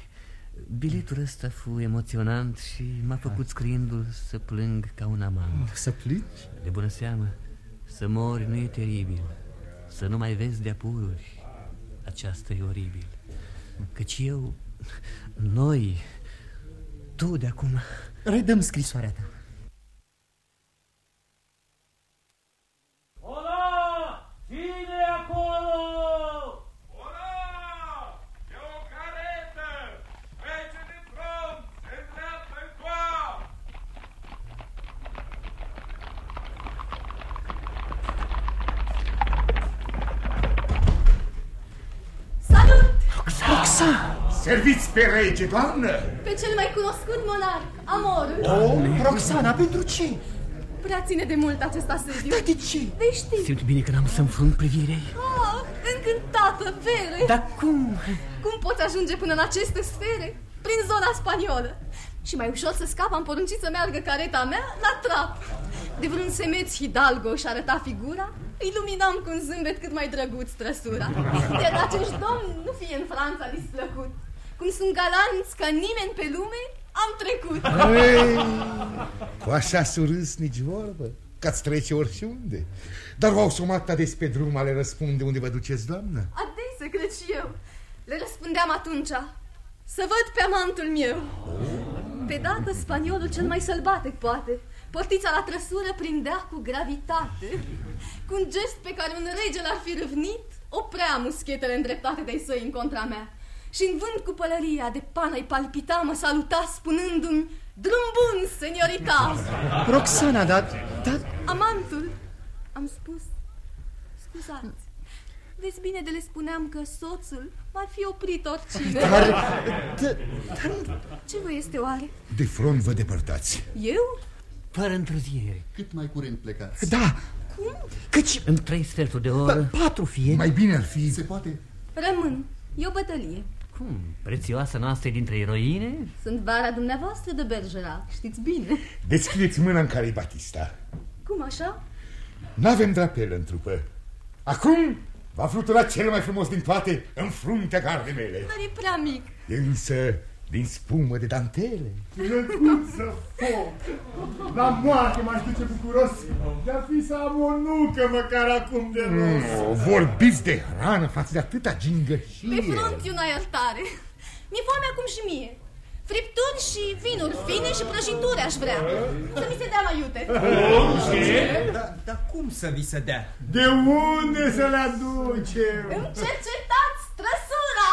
Biletul ăsta fu emoționant și m-a făcut scriindu-l să plâng ca un amant. Să plângi? De bună seamă, să mori nu e teribil. Să nu mai vezi de-a pururi, aceasta e oribil. Căci eu, noi, tu de acum... Redăm scrisoarea ta. Ola! Cine e acolo? Salut! Roxana! Serviți pe rege, doamnă! Pe cel mai cunoscut monarh, Amorul. Oh, Roxana, pentru ce? Prea ține de mult acest asediu. Da, de ce? Vei ști. Simt bine că n-am să înfrunt privirei. Ah, încântată, vere. Dar cum? Cum poți ajunge până în aceste sfere? Prin zona spaniolă. Și mai ușor să scap, am poruncit să meargă careta mea la trap. De vreun semeț Hidalgo și arăta figura, iluminam cu un zâmbet cât mai drăguț trăsura. Iar acești domni nu fie în Franța displăcut. Cum sunt galanți ca nimeni pe lume, am trecut. Ei, cu așa surâs nici vorbă, că-ți trece oriunde. Dar v-au sumat ades pe drum a le răspunde unde vă duceți, doamnă? Adesea, cred și eu. Le răspundeam atunci, să văd pe amantul meu. Pe dată, spaniolul cel mai sălbatic, poate. Portița la trăsură prindea cu gravitate. Cu un gest pe care un rege l-ar fi râvnit, oprea muschetele îndreptate de-ai săi în contra mea. Și în vânt cu pălăria de pană îi palpita, mă saluta spunându-mi Drum bun, seniorita! Roxana, dar... dar... Amantul, am spus. Scuzați. Vezi bine de le spuneam că soțul m-ar fi oprit oricine. [LAUGHS] Dar... dar... Ce vă este oare? De front vă depărtați. Eu? Fără întârziere. Cât mai curând plecați. Da, Cum? Căci... În trei sferturi de oră... Patru fie. mai bine ar fi... Se poate? Rămân. E o bătălie. Cum? Prețioasa noastră e dintre eroine? Sunt vara dumneavoastră de Bergerac, știți bine. Descrieți mâna în care e Batista. Cum așa? N-avem drapel în trupă. Acum va flutura cel mai frumos din toate în fruntea gardei mele. Dar e prea mic. Însă din spumă de dantele. Plăcuță foc! La moarte m-aș duce bucuros De-ar fi să am o nucă măcar acum de rost Mm, vorbiți de hrană față de atâta gingășie. Pe front e una iertare. Mi-e foame acum și mie. Fripturi și vinuri fine și prăjituri aș vrea. Să mi se dea mai iute. Dar da, cum să vi se dea? De unde să le aducem? Îmi cercetați trăsura!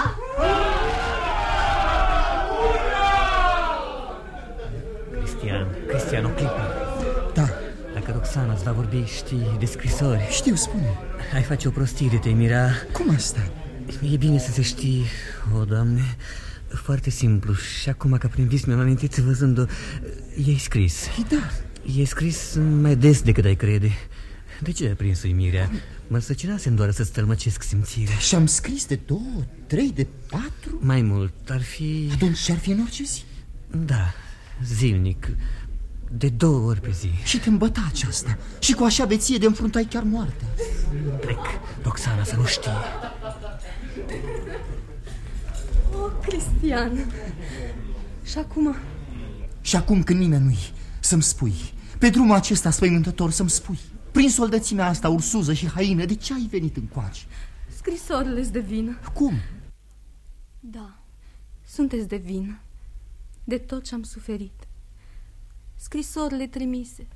Cristian, Cristian, o clipă. Da. Dacă Roxana îți va vorbi, știi, de scrisori. Știu, spune. Ai face o prostire, te mira. Cum asta? E bine să se știe, o, Doamne Foarte simplu. Și acum ca prin vis mi-am amintit văzând-o E scris. Da. E scris mai des decât ai crede. De ce a prins uimirea? Mă săcinasem doar să stălmăcesc simțirea. Și am scris de două, trei, de patru? Mai mult, ar fi... Atunci ar fi în orice zi? Da, zilnic. De două ori pe zi. Și te îmbăta aceasta. Și cu așa beție de înfruntai chiar moartea. Plec, Roxana să nu știe O, Cristian. Și acum? Și acum când nimeni nu-i Să-mi spui. Pe drumul acesta spăimântător să-mi spui. Prin soldățimea asta ursuză și haină De ce ai venit încoace? Scrisorile de vină Cum? Da, sunteți de vină De tot ce am suferit. Scrisorile trimise.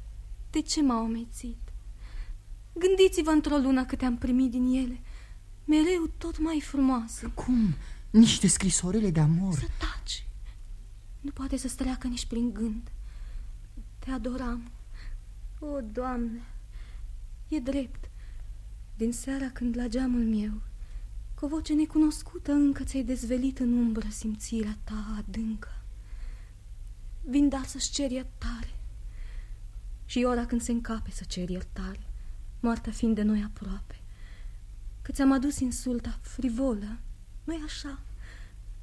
De ce m-au amețit? Gândiți-vă într-o lună câte am primit din ele. Mereu tot mai frumoase Cum? Niște scrisorele de amor. Să taci. Nu poate să streacă nici prin gând. Te adoram. O, Doamne E drept. Din seara când la geamul meu Cu o voce necunoscută încă ți-ai dezvelit în umbră simțirea ta adâncă. Vin dar să-și cer iertare. Și ora când se încape să cer iertare Moartea fiind de noi aproape. Că ți-am adus insulta frivolă nu-i așa?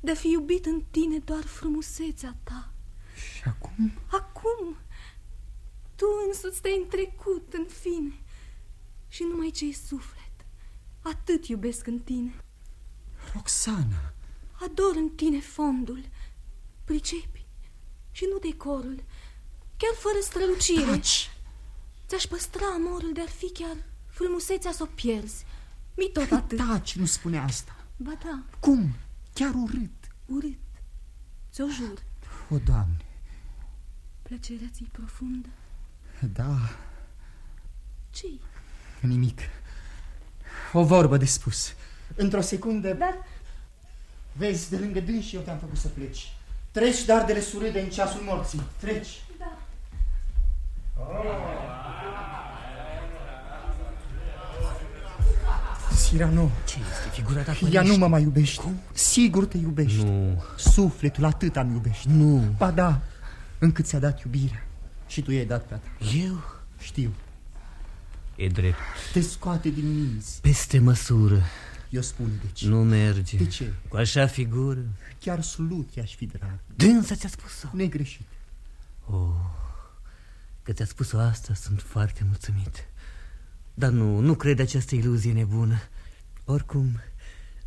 De a fi iubit în tine doar frumusețea ta. Și acum? Acum? Tu însuți te-ai întrecut, în fine. Și numai ce-i suflet Atât iubesc în tine. Roxana! Ador în tine fondul Pricepi Și nu decorul Chiar fără strălucire. Taci. Ți-aș păstra amorul de-ar fi chiar Frumusețea să o pierzi. Mi tot atât. Taci, nu spune asta Ba da. Cum? Chiar urât. Urât. Ți-o jur. O, Doamne. Plăcerea ți profundă? Da. Ce Nimic. O vorbă de spus. Într-o secundă Dar Vezi, de lângă dânsi eu te-am făcut să pleci. Treci dardele surâde în ceasul morții. Treci. Da Cyrano Ce este? Figura ta Ea nu mă mai iubește. Cum? Sigur te iubește. Nu. Sufletul atât am iubește Nu. Ba da, încât ți-a dat iubirea. Și tu i-ai dat pe a ta Eu? Știu. E drept. Te scoate din minți. Peste măsură. Eu spun de ce. Nu merge. De ce? Cu așa figură. Chiar slut i-aș fi drag. Dânsa ți-a spus-o. Negreșit. Oh, că ți-a spus-o asta, sunt foarte mulțumit Dar nu, nu cred această iluzie nebună. Oricum,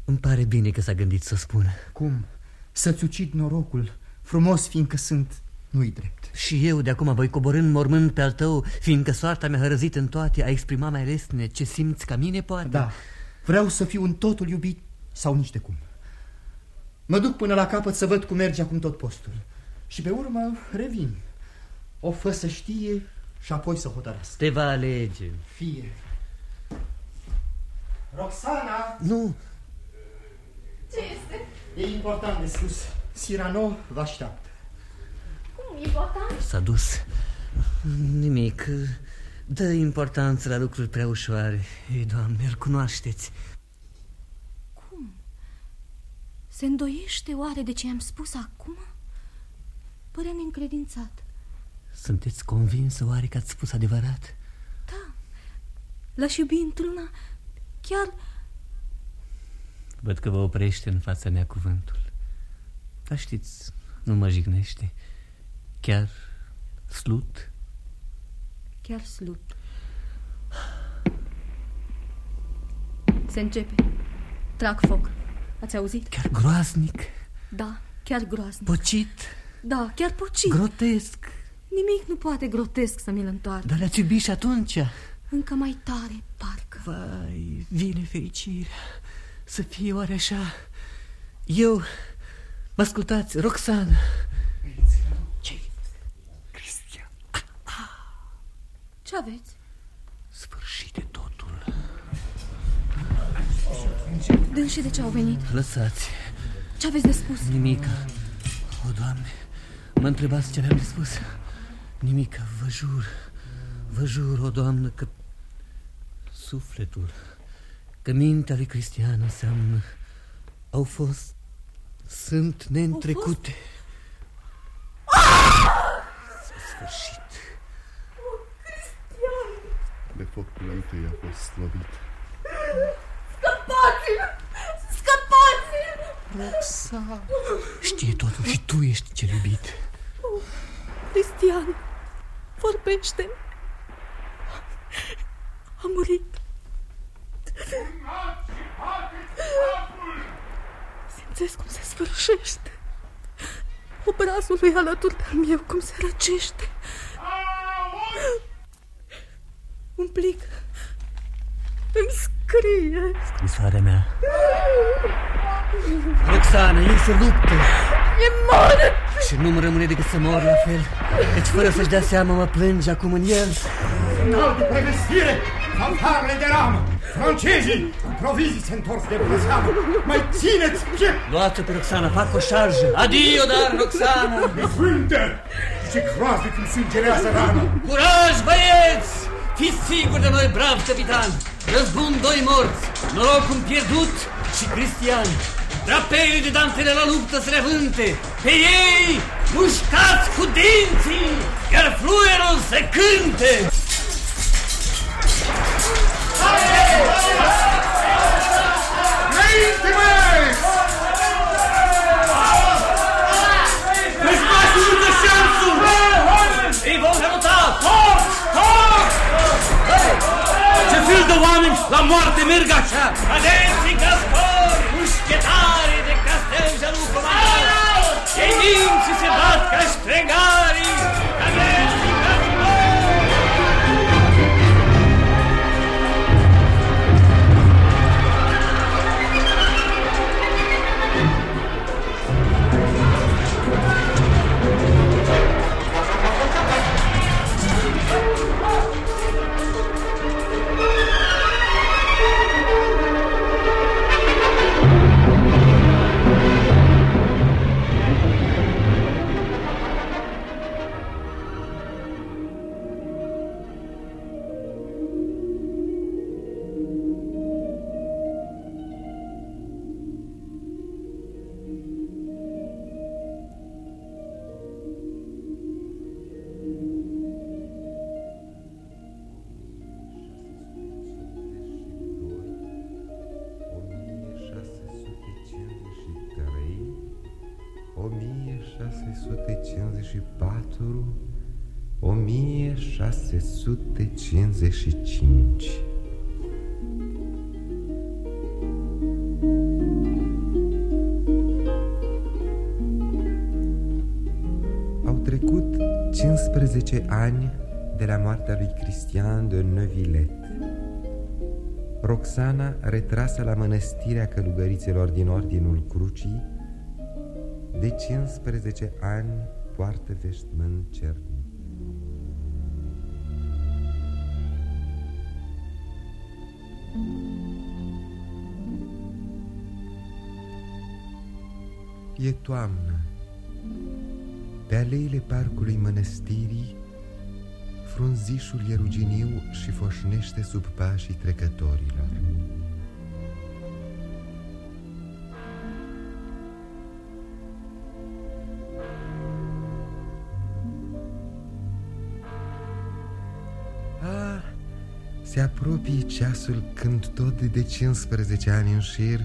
îmi pare bine că s-a gândit să o spună. Cum? Să-ți ucid norocul Frumos fiindcă sunt, nu-i drept. Și eu de acum voi coborâ în mormânt pe al tău Fiindcă soarta mi-a hărăzit în toate A exprima mai lesne ce simți ca mine poate? Da, vreau să fiu în totul iubit sau nici de cum. Mă duc până la capăt să văd cum merge acum tot postul. Și pe urmă revin. O fă să știe și apoi să hotărască. Te va alege. Fie Roxana! Nu! Ce este? E important de spus Cyrano vă așteaptă Cum, important? S-a dus Nimic Dă importanță la lucruri prea ușoare Ei, Doamne, îl cunoașteți Cum? Se îndoiește oare de ce am spus acum? Părea neîncredințat Sunteți convinsă oare că ați spus adevărat? Da, l-aș iubi într-una Chiar? Văd că vă oprește în fața mea cuvântul Dar știți, nu mă jignește. Chiar slut? Chiar slut. Se începe. Trag foc. Ați auzit? Chiar groaznic? Da, chiar groaznic. Pocit? Da, chiar pocit. Grotesc. Nimic nu poate grotesc să mi-l întoarcă. Dar le-ați iubit și atunci Încă mai tare, parcă. Vai, vine fericirea Să fie oare așa? Eu Mă ascultați, Roxana ce Cristian. Ce aveți? Sfârșit de totul Dânsi de ce au venit? Lăsați. Ce aveți de spus? Nimic. O, Doamne Mă întrebați ce aveam de spus? Nimic, vă jur. Vă jur, o Doamnă, că Sufletul Că mintea lui Cristian înseamnă Au fost... Sunt neîntrecute. S-a sfârșit. De focul întâi a fost slăbit. Scăpați-l! Scăpați-l! Roxa! Știe totul și tu ești cel iubit. Cristian, vorbește. A murit. Simțesc cum se sfârșește. Obrazul lui alături de-al meu cum se răcește. Un plic îmi scrie. Scrisoarea mea. Roxana, el se luptă. E mort! Și nu-mi rămâne decât să mor la fel. Deci fără să-și dea seama mă plânge acum în el. Semnal de prevestire! Fanfarele de ramă! Francezii cu provizii se întorc de Brăseană! Mai țineți piept! Luați-o pe Roxana, fac o șarjă. Adio, dar, Roxana! Sfântă! Ce groaznic îmi sângerează rana! Curaj, băieți! Fiți siguri de noi, brav capitan! Răzbun doi morți, noroc un pierdut și Cristian. Drapelii de dantele la luptă se revânte. Pe ei mușcați cu dinții, iar fluierul se cânte. Fel de oameni la moarte merg așa? Cadenții cascori, mușchetarii de castel jalu comandat! Ei dinții se bat ca strengarii! Patru, o mie șase sute cincizeci și cinci. Au trecut 15 ani de la moartea lui Cristian de Neuvillet. Roxana, retrasă la mănăstirea călugărițelor din Ordinul Crucii, de 15 ani poartă veștmânt cernic. E toamnă. Pe aleile parcului mănăstirii, frunzișul e ruginiu și foșnește sub pașii trecătorilor. Se apropie ceasul când tot de 15 ani în șir,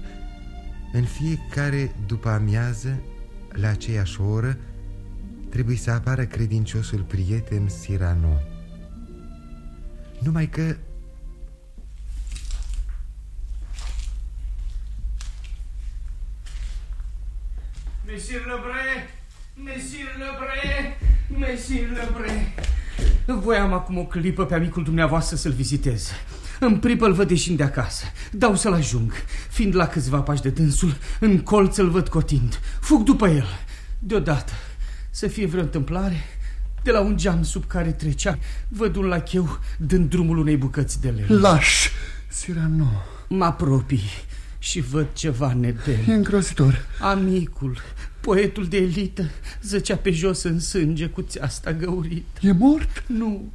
în fiecare după amiază, la aceeași oră, trebuie să apară credinciosul prieten Cyrano. Numai că Mesir Lebre, Mesir Lebre, Mesir Lebre. Voiam acum o clipă pe amicul dumneavoastră să-l vizitez. În pripă îl văd ieșind de acasă. Dau să-l ajung. Fiind la câțiva pași de dânsul, în colț îl văd cotind. Fug după el. Deodată, să fie vreo întâmplare, de la un geam sub care trecea, văd un lacheu dând drumul unei bucăți de lemn. Laș, Cyrano. Mă apropii și văd ceva nedel. E îngrozitor. Amicul, poetul de elită, zăcea pe jos în sânge cu țeasta găurit. E mort? Nu,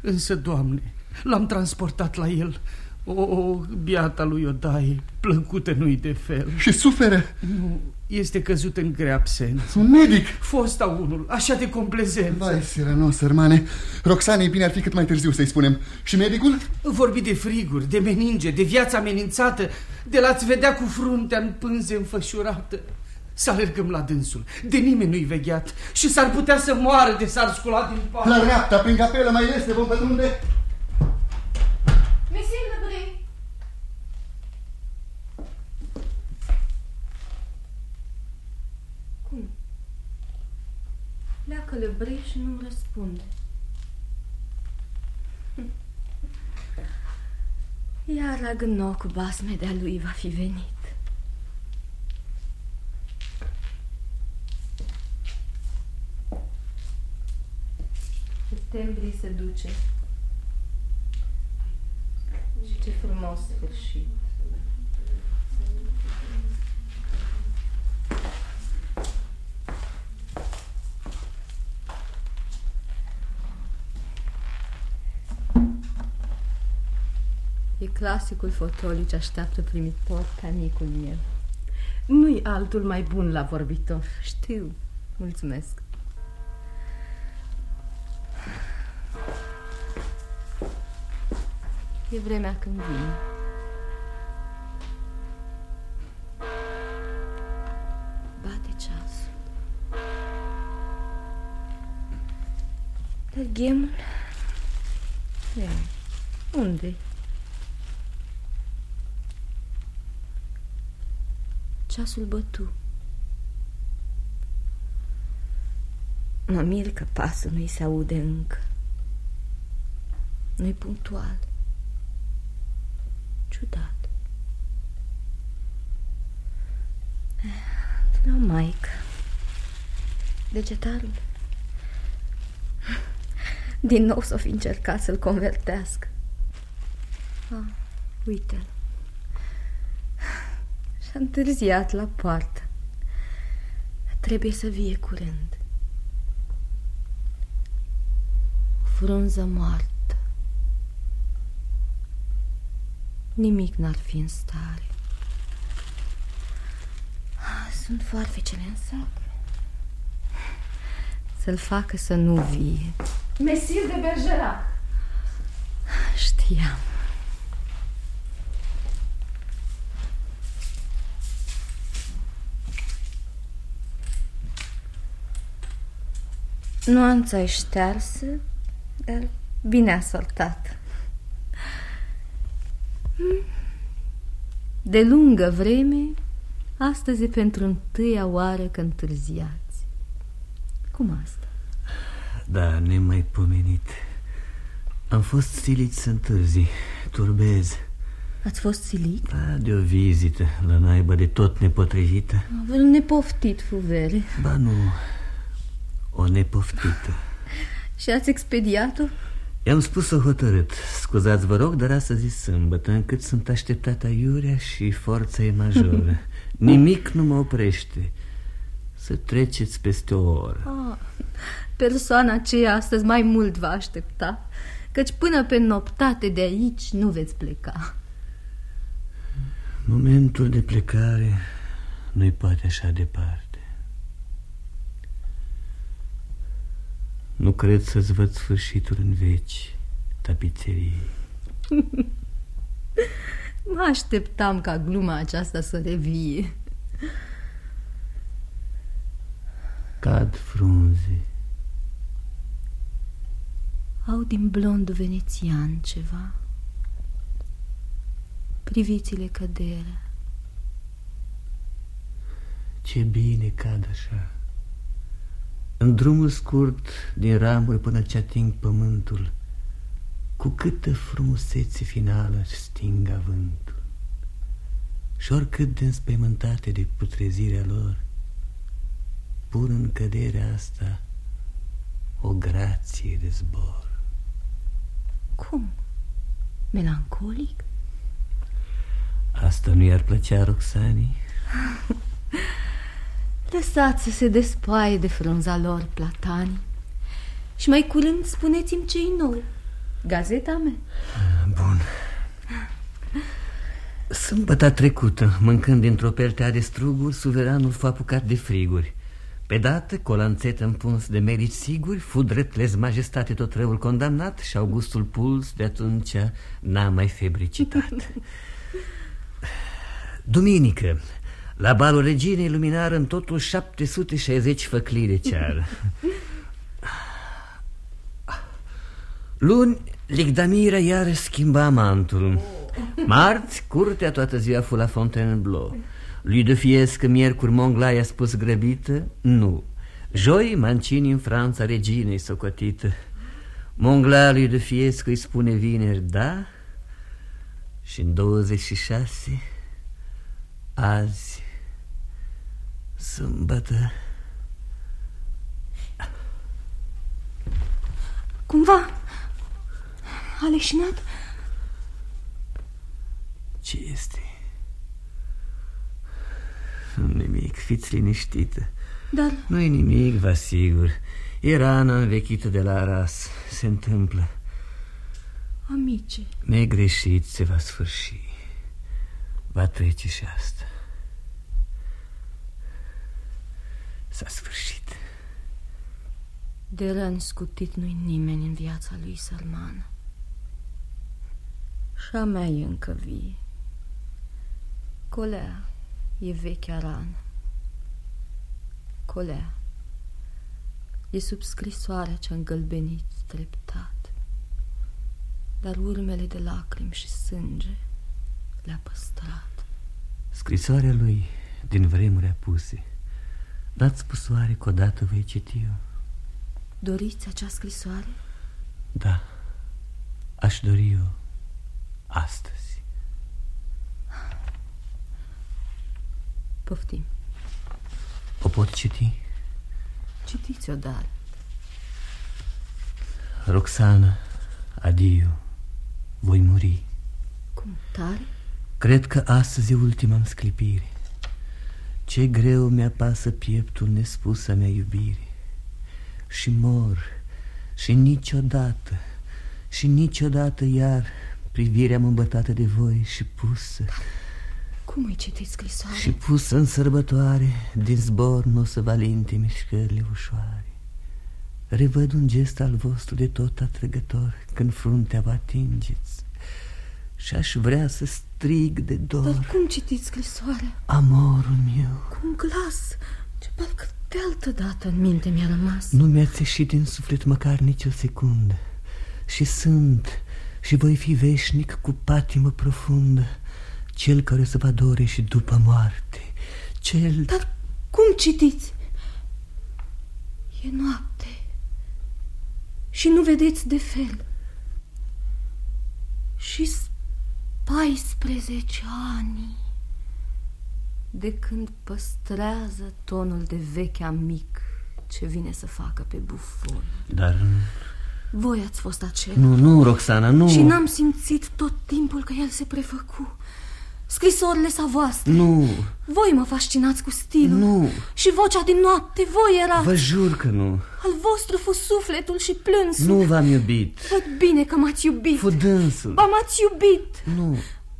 însă, Doamne, l-am transportat la el. O, biata lui Odaie, plăcută nu-i de fel. Și suferă? Nu, este căzut în grea absență. Un medic? Fosta unul, așa de complezență. Vai, Sirano, sărmane. Roxanei bine ar fi cât mai târziu să-i spunem. Și medicul? Vorbi de friguri, de meninge, de viața amenințată, de la-ți vedea cu fruntea în pânze înfășurată. Să alergăm la dânsul, de nimeni nu-i vegheat și s-ar putea să moară de s-ar scula din pat. La dreapta, prin capelă, mai este, vom pătrunde. Mesim Lebré! Cum? Leacă Lebré și nu-mi răspunde. Iar la gândou cu basme de-a lui va fi venit. Septembrie se duce. Și ce frumos sfârșit. E clasicul fotoliu ce așteaptă primitor ca micul meu. Nu-i altul mai bun la vorbitor. Știu. Mulțumesc. E vremea când vin. Bate ceasul. Dar ghemul... E, unde Ceasul bătu. Mă mir că pasul nu-i se aude încă. Nu-i punctual. Ciudat. Nu, Mike. Degetarul. Din nou s-o fi încercat să-l convertească. Ah, uite-l. Și-a întârziat la poartă. Trebuie să vie curând. O frunză moartă. Nimic n-ar fi în stare. Sunt foarfecele în sac. Să-l facă să nu vie. Mesir de Bergerac. Știam. Nuanța e ștearsă, dar bine asortată. De lungă vreme, astăzi e pentru întâia oară că întârziați. Cum asta? Da, nemaipomenit. Am fost silit să întârzi, turbez. Ați fost silit? Da, de o vizită, la naibă de tot nepotrivită. Vă nepoftit, fuvere. Ba nu, o nepoftită. [LAUGHS] Și ați expediat-o? I-am spus-o hotărât. Scuzați, vă rog, dar astăzi e sâmbătă, încât sunt așteptat aiurea și forța e majoră. [LAUGHS] Nimic nu mă oprește. Să treceți peste o oră. Ah, persoana aceea astăzi mai mult va aștepta, căci până pe noptate de aici nu veți pleca. Momentul de plecare nu-i poate așa departe. Nu cred să-ți văd sfârșitul în veci, tapițerii. [LAUGHS] mă așteptam ca gluma aceasta să revie. Cad frunze. Au din blondul venețian ceva. Priviți-le căderea. Ce bine cad așa. În drumul scurt, din ramuri până ce ating pământul, cu câtă frumusețe finală sting avântul. Și oricât de înspăimântate de putrezirea lor, pur în căderea asta o grație de zbor. Cum? Melancolic? Asta nu i-ar plăcea Roxanii? [LAUGHS] Lăsați să se despaie de frunza lor, platani. Și mai curând spuneți-mi ce-i nou. Gazeta mea. Bun. Sâmbăta trecută, mâncând dintr-o pertea de struguri, suveranul fu apucat de friguri. Pe dată, colanțet împuns de medici siguri, fu drept lez majestate tot răul condamnat și Augustul Puls de atunci n-a mai febricitat. [LAUGHS] Duminică, la balul reginei luminară în totul 760 făclii de ceară. Luni, Ligdamira iar schimba mantul. Marți, curtea toată ziua fu la Fontainebleau. Lui de Fiescă, miercuri, Mongla i-a spus grăbită, nu. Joi, Mancini în Franța, reginei socotită. Mongla lui de Fiescă îi spune vineri, da? Și în 26, azi, sâmbătă... Cumva a leșinat? Ce este? Nimic, fiți liniștită. Dar... nu e nimic, vă asigur. E rana învechită de la ras. Se întâmplă. Amice, Negreșit se va sfârși. Va trece și asta S-a sfârșit de răni scutit nu-i nimeni în viața lui Salman. Și a mea e încă vie. Colea e vechea rană. Colea e sub scrisoarea ce-a îngălbenit treptat. Dar urmele de lacrimi și sânge le-a păstrat. Scrisoarea lui din vremuri apuse N-ați spus oare că odată voi citi eu? Doriți acea scrisoare? Da, aș dori eu astăzi Poftim. O pot citi? Citiți odată. Roxana, adiu, voi muri Cum tare? Cred că astăzi e ultima în sclipire Ce greu mi-apasă pieptul nespusă mea iubire Și mor și niciodată Și niciodată iar Privirea mă îmbătată de voi și pusă. Cum îi citiți scrisoare? Și pusă în sărbătoare Din zbor nu o să valinte mișcările ușoare. Revăd un gest al vostru de tot atrăgător Când fruntea vă atingeți. Și aș vrea să strig de dor Dar cum citiți scrisoarea? Amorul meu Cu un glas ce parcă de altă dată în minte mi-a rămas. Nu mi-ați ieșit din suflet măcar nici o secundă Și sunt și voi fi veșnic cu patimă profundă Cel care să vă adore și după moarte Cel... Dar cum citiți? E noapte și nu vedeți de fel. Și 14 ani de când păstrează tonul de vechi amic ce vine să facă pe bufon. Dar... Voi ați fost acela. Nu, nu, Roxana, nu Și n-am simțit tot timpul că el se prefăcu. Scrisorile sa voastre. Nu. Voi mă fascinați cu stilul. Nu. Și vocea din noapte, voi erați. Vă jur că nu. Al vostru fu sufletul și plânsul. Nu v-am iubit. Văd bine că m-ați iubit. Fu dânsul. Ba m-ați iubit. Nu.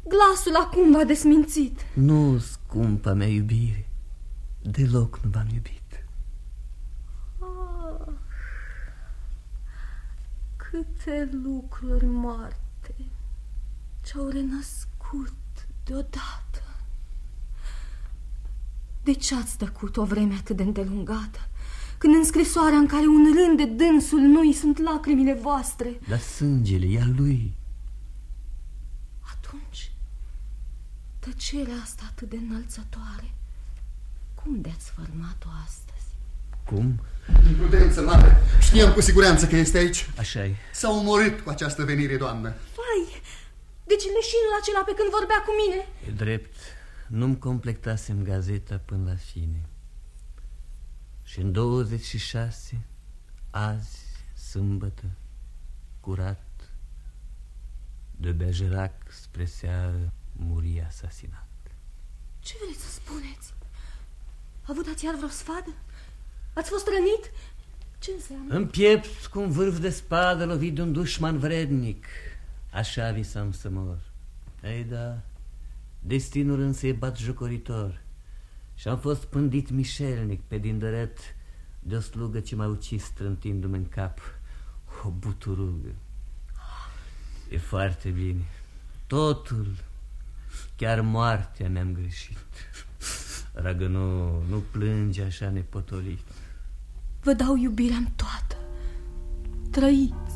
Glasul acum v-a desmințit. Nu, scumpa mea iubire. Deloc nu v-am iubit. Ah, câte lucruri moarte ce-au renăscut deodată. De ce ați tăcut o vreme atât de îndelungată? Când în scrisoarea în care un rând de dânsul nu-i sunt lacrimile voastre. Dar sângele e al lui. Atunci, tăcerea asta atât de înălțătoare, cum de-ați format-o astăzi? Cum? Imprudență mare. Știam cu siguranță că este aici. așa e. S-a omorât cu această venire, doamnă. Vai, deci leșinul acela pe când vorbea cu mine E drept. Nu-mi completasem gazeta până la fine. Și în 26, azi, sâmbătă, curat, de Bergerac spre seară, muri asasinat. Ce vreți să spuneți? A avut ați iar vreo sfadă? Ați fost rănit? Ce înseamnă? În piept cu un vârf de spadă lovit de un dușman vrednic. Așa visam să mor. Ei da, destinul însă e batjocoritor. Și am fost pândit mișelnic pe din dărăt De o slugă ce m-a ucis strântindu-mi în cap. O buturugă. E foarte bine. Totul Chiar moartea mi-am greșit. Ragă, nu, nu plânge așa nepotolit. Vă dau iubirea în toată. Trăiți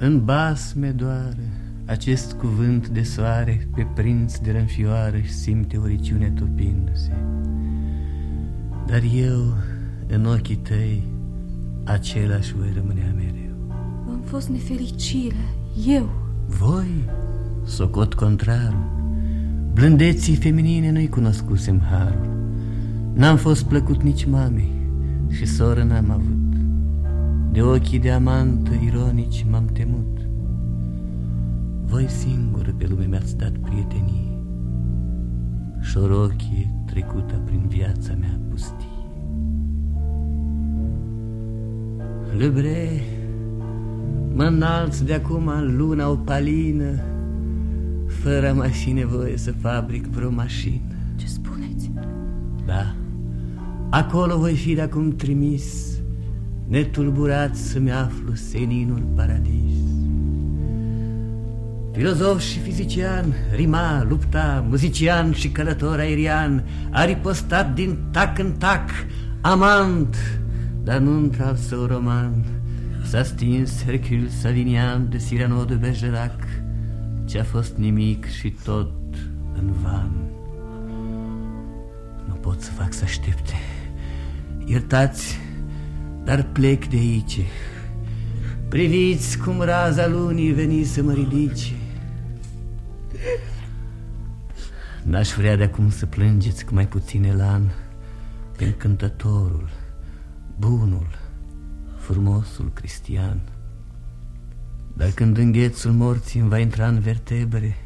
În basme doare. Acest cuvânt de soare Pe prinț de rănfioară și simte oriciune topindu-se. Dar eu, în ochii tăi, același voi rămânea mereu. Am fost nefericire, eu. Voi, socot contrarul Blândeții feminine nu-i cunoscusem harul. N-am fost plăcut nici mamei Și soră n-am avut De ochii de amantă ironici m-am temut. Voi singură pe lume mi-ați dat prietenie Și o rochie trecută prin viața mea pustie. Lebre, mă înalț de acum în luna opalină fără a mai fi nevoie să fabric vreo mașină. Ce spuneți? Da, acolo voi fi de acum trimis Netulburat să-mi aflu seninul paradis Filozof și fizician, rima, lupta, muzician și călător aerian A ripostat din tac în tac, amant, dar nu într-al său roman S-a stins Hercule Salinian de Cyrano de Bergerac ce-a fost nimic și tot în van. Nu pot să fac să aștepte. Iertați, dar plec de aici. Priviți cum raza lunii veni să mă ridice. N-aș vrea de acum să plângeți cu mai puțin elan pe încântătorul, bunul, frumosul cristian. Dar când înghețul morții îmi va intra în vertebre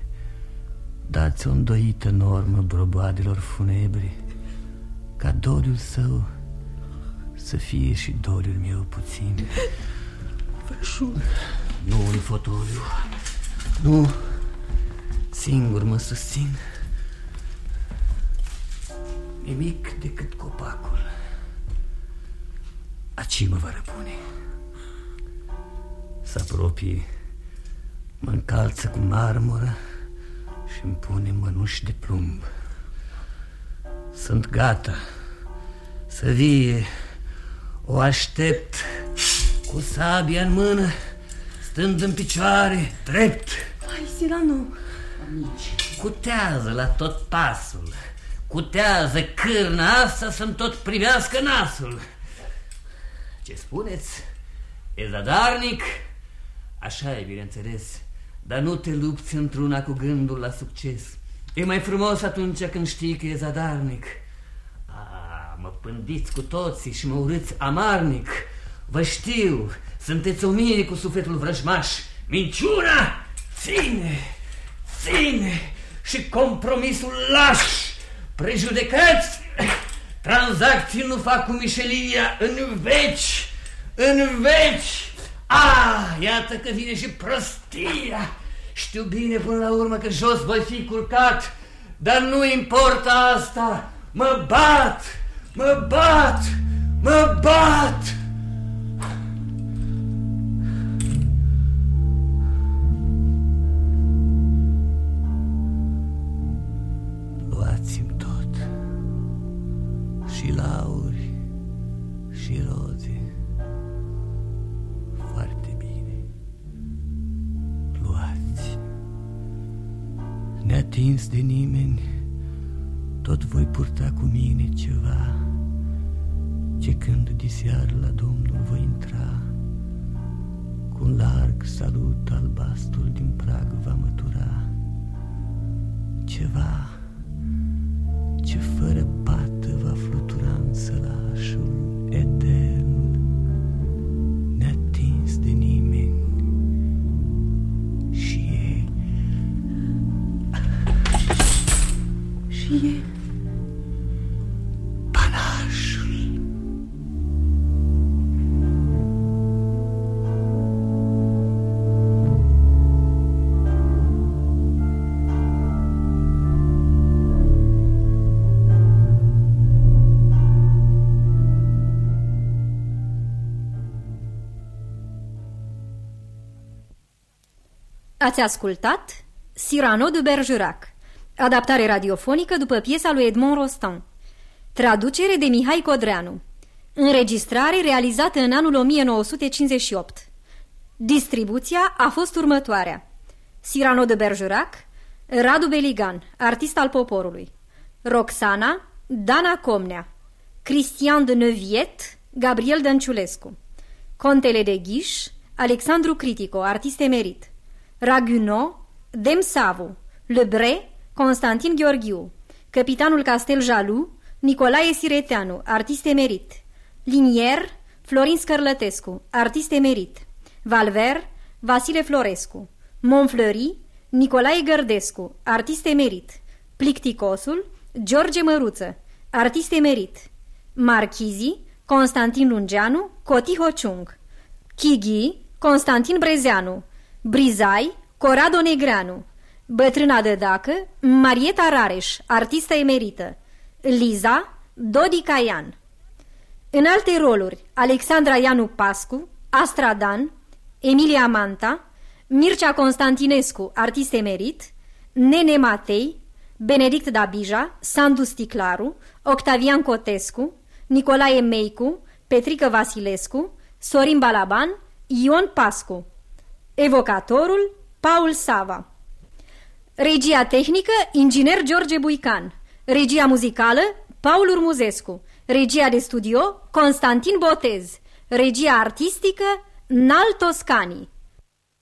Dați o îndoită normă broboadelor funebre Ca doliul său să fie și doliul meu puțin. Vă Nu în fotoliu. Nu. Singur mă susțin. Nimic decât copacul. Aci mă va răpune. Să apropie, mă încalță cu marmură și îmi pune mănuși de plumb. Sunt gata să vie, o aștept cu sabia în mână, stând în picioare, drept. Hai, Sirano! Amici. Cutează la tot pasul, cutează cârna asta să-mi tot privească nasul. Ce spuneți? E zadarnic? Așa e, bineînțeles, dar nu te lupți într-una cu gândul la succes. E mai frumos atunci când știi că e zadarnic. A, mă pândiți cu toții și mă urâți amarnic. Vă știu, sunteți o mie cu sufletul vrăjmaș. Minciuna ține, ține și compromisul lași. Prejudecăți, tranzacții nu fac cu mișelia în veci, în veci. Ah, iată că vine și prostia. Știu bine până la urmă că jos voi fi culcat, dar nu importă asta. Mă bat, mă bat, mă bat. Ați ascultat Cyrano de Bergerac, adaptare radiofonică după piesa lui Edmond Rostand. Traducere de Mihai Codreanu. Înregistrare realizată în anul 1958. Distribuția a fost următoarea. Cyrano de Bergerac, Radu Beligan, artist al poporului. Roxana, Dana Comnea. Cristian de Neviet, Gabriel Dănciulescu. Contele de Ghiș, Alexandru Critico, artist emerit. Raguno, Dem Savu, Lebre, Constantin Gheorghiu, Capitanul Castel Jalu, Nicolae Sireteanu, artist emerit. Linier, Florin Scărlătescu, artist emerit. Valver, Vasile Florescu. Monflări, Nicolae Gărdescu, artist emerit. Plicticosul, George Măruță, artist emerit. Marchizii, Constantin Lungeanu, Coti Hociung. Chighi, Constantin Brezeanu. Brizai, Corado Negreanu. Bătrâna de Dacă, Marieta Rareș, artistă emerită. Liza, Dodi Caian. În alte roluri, Alexandra Ianu Pascu, Astradan, Emilia Manta, Mircea Constantinescu, artist emerit, Nene Matei, Benedict Dabija, Sandu Sticlaru, Octavian Cotescu, Nicolae Meicu, Petrică Vasilescu, Sorin Balaban, Ion Pascu. Evocatorul, Paul Sava. Regia tehnică, inginer George Buican. Regia muzicală, Paul Urmuzescu. Regia de studio, Constantin Botez. Regia artistică, Nal Toscani.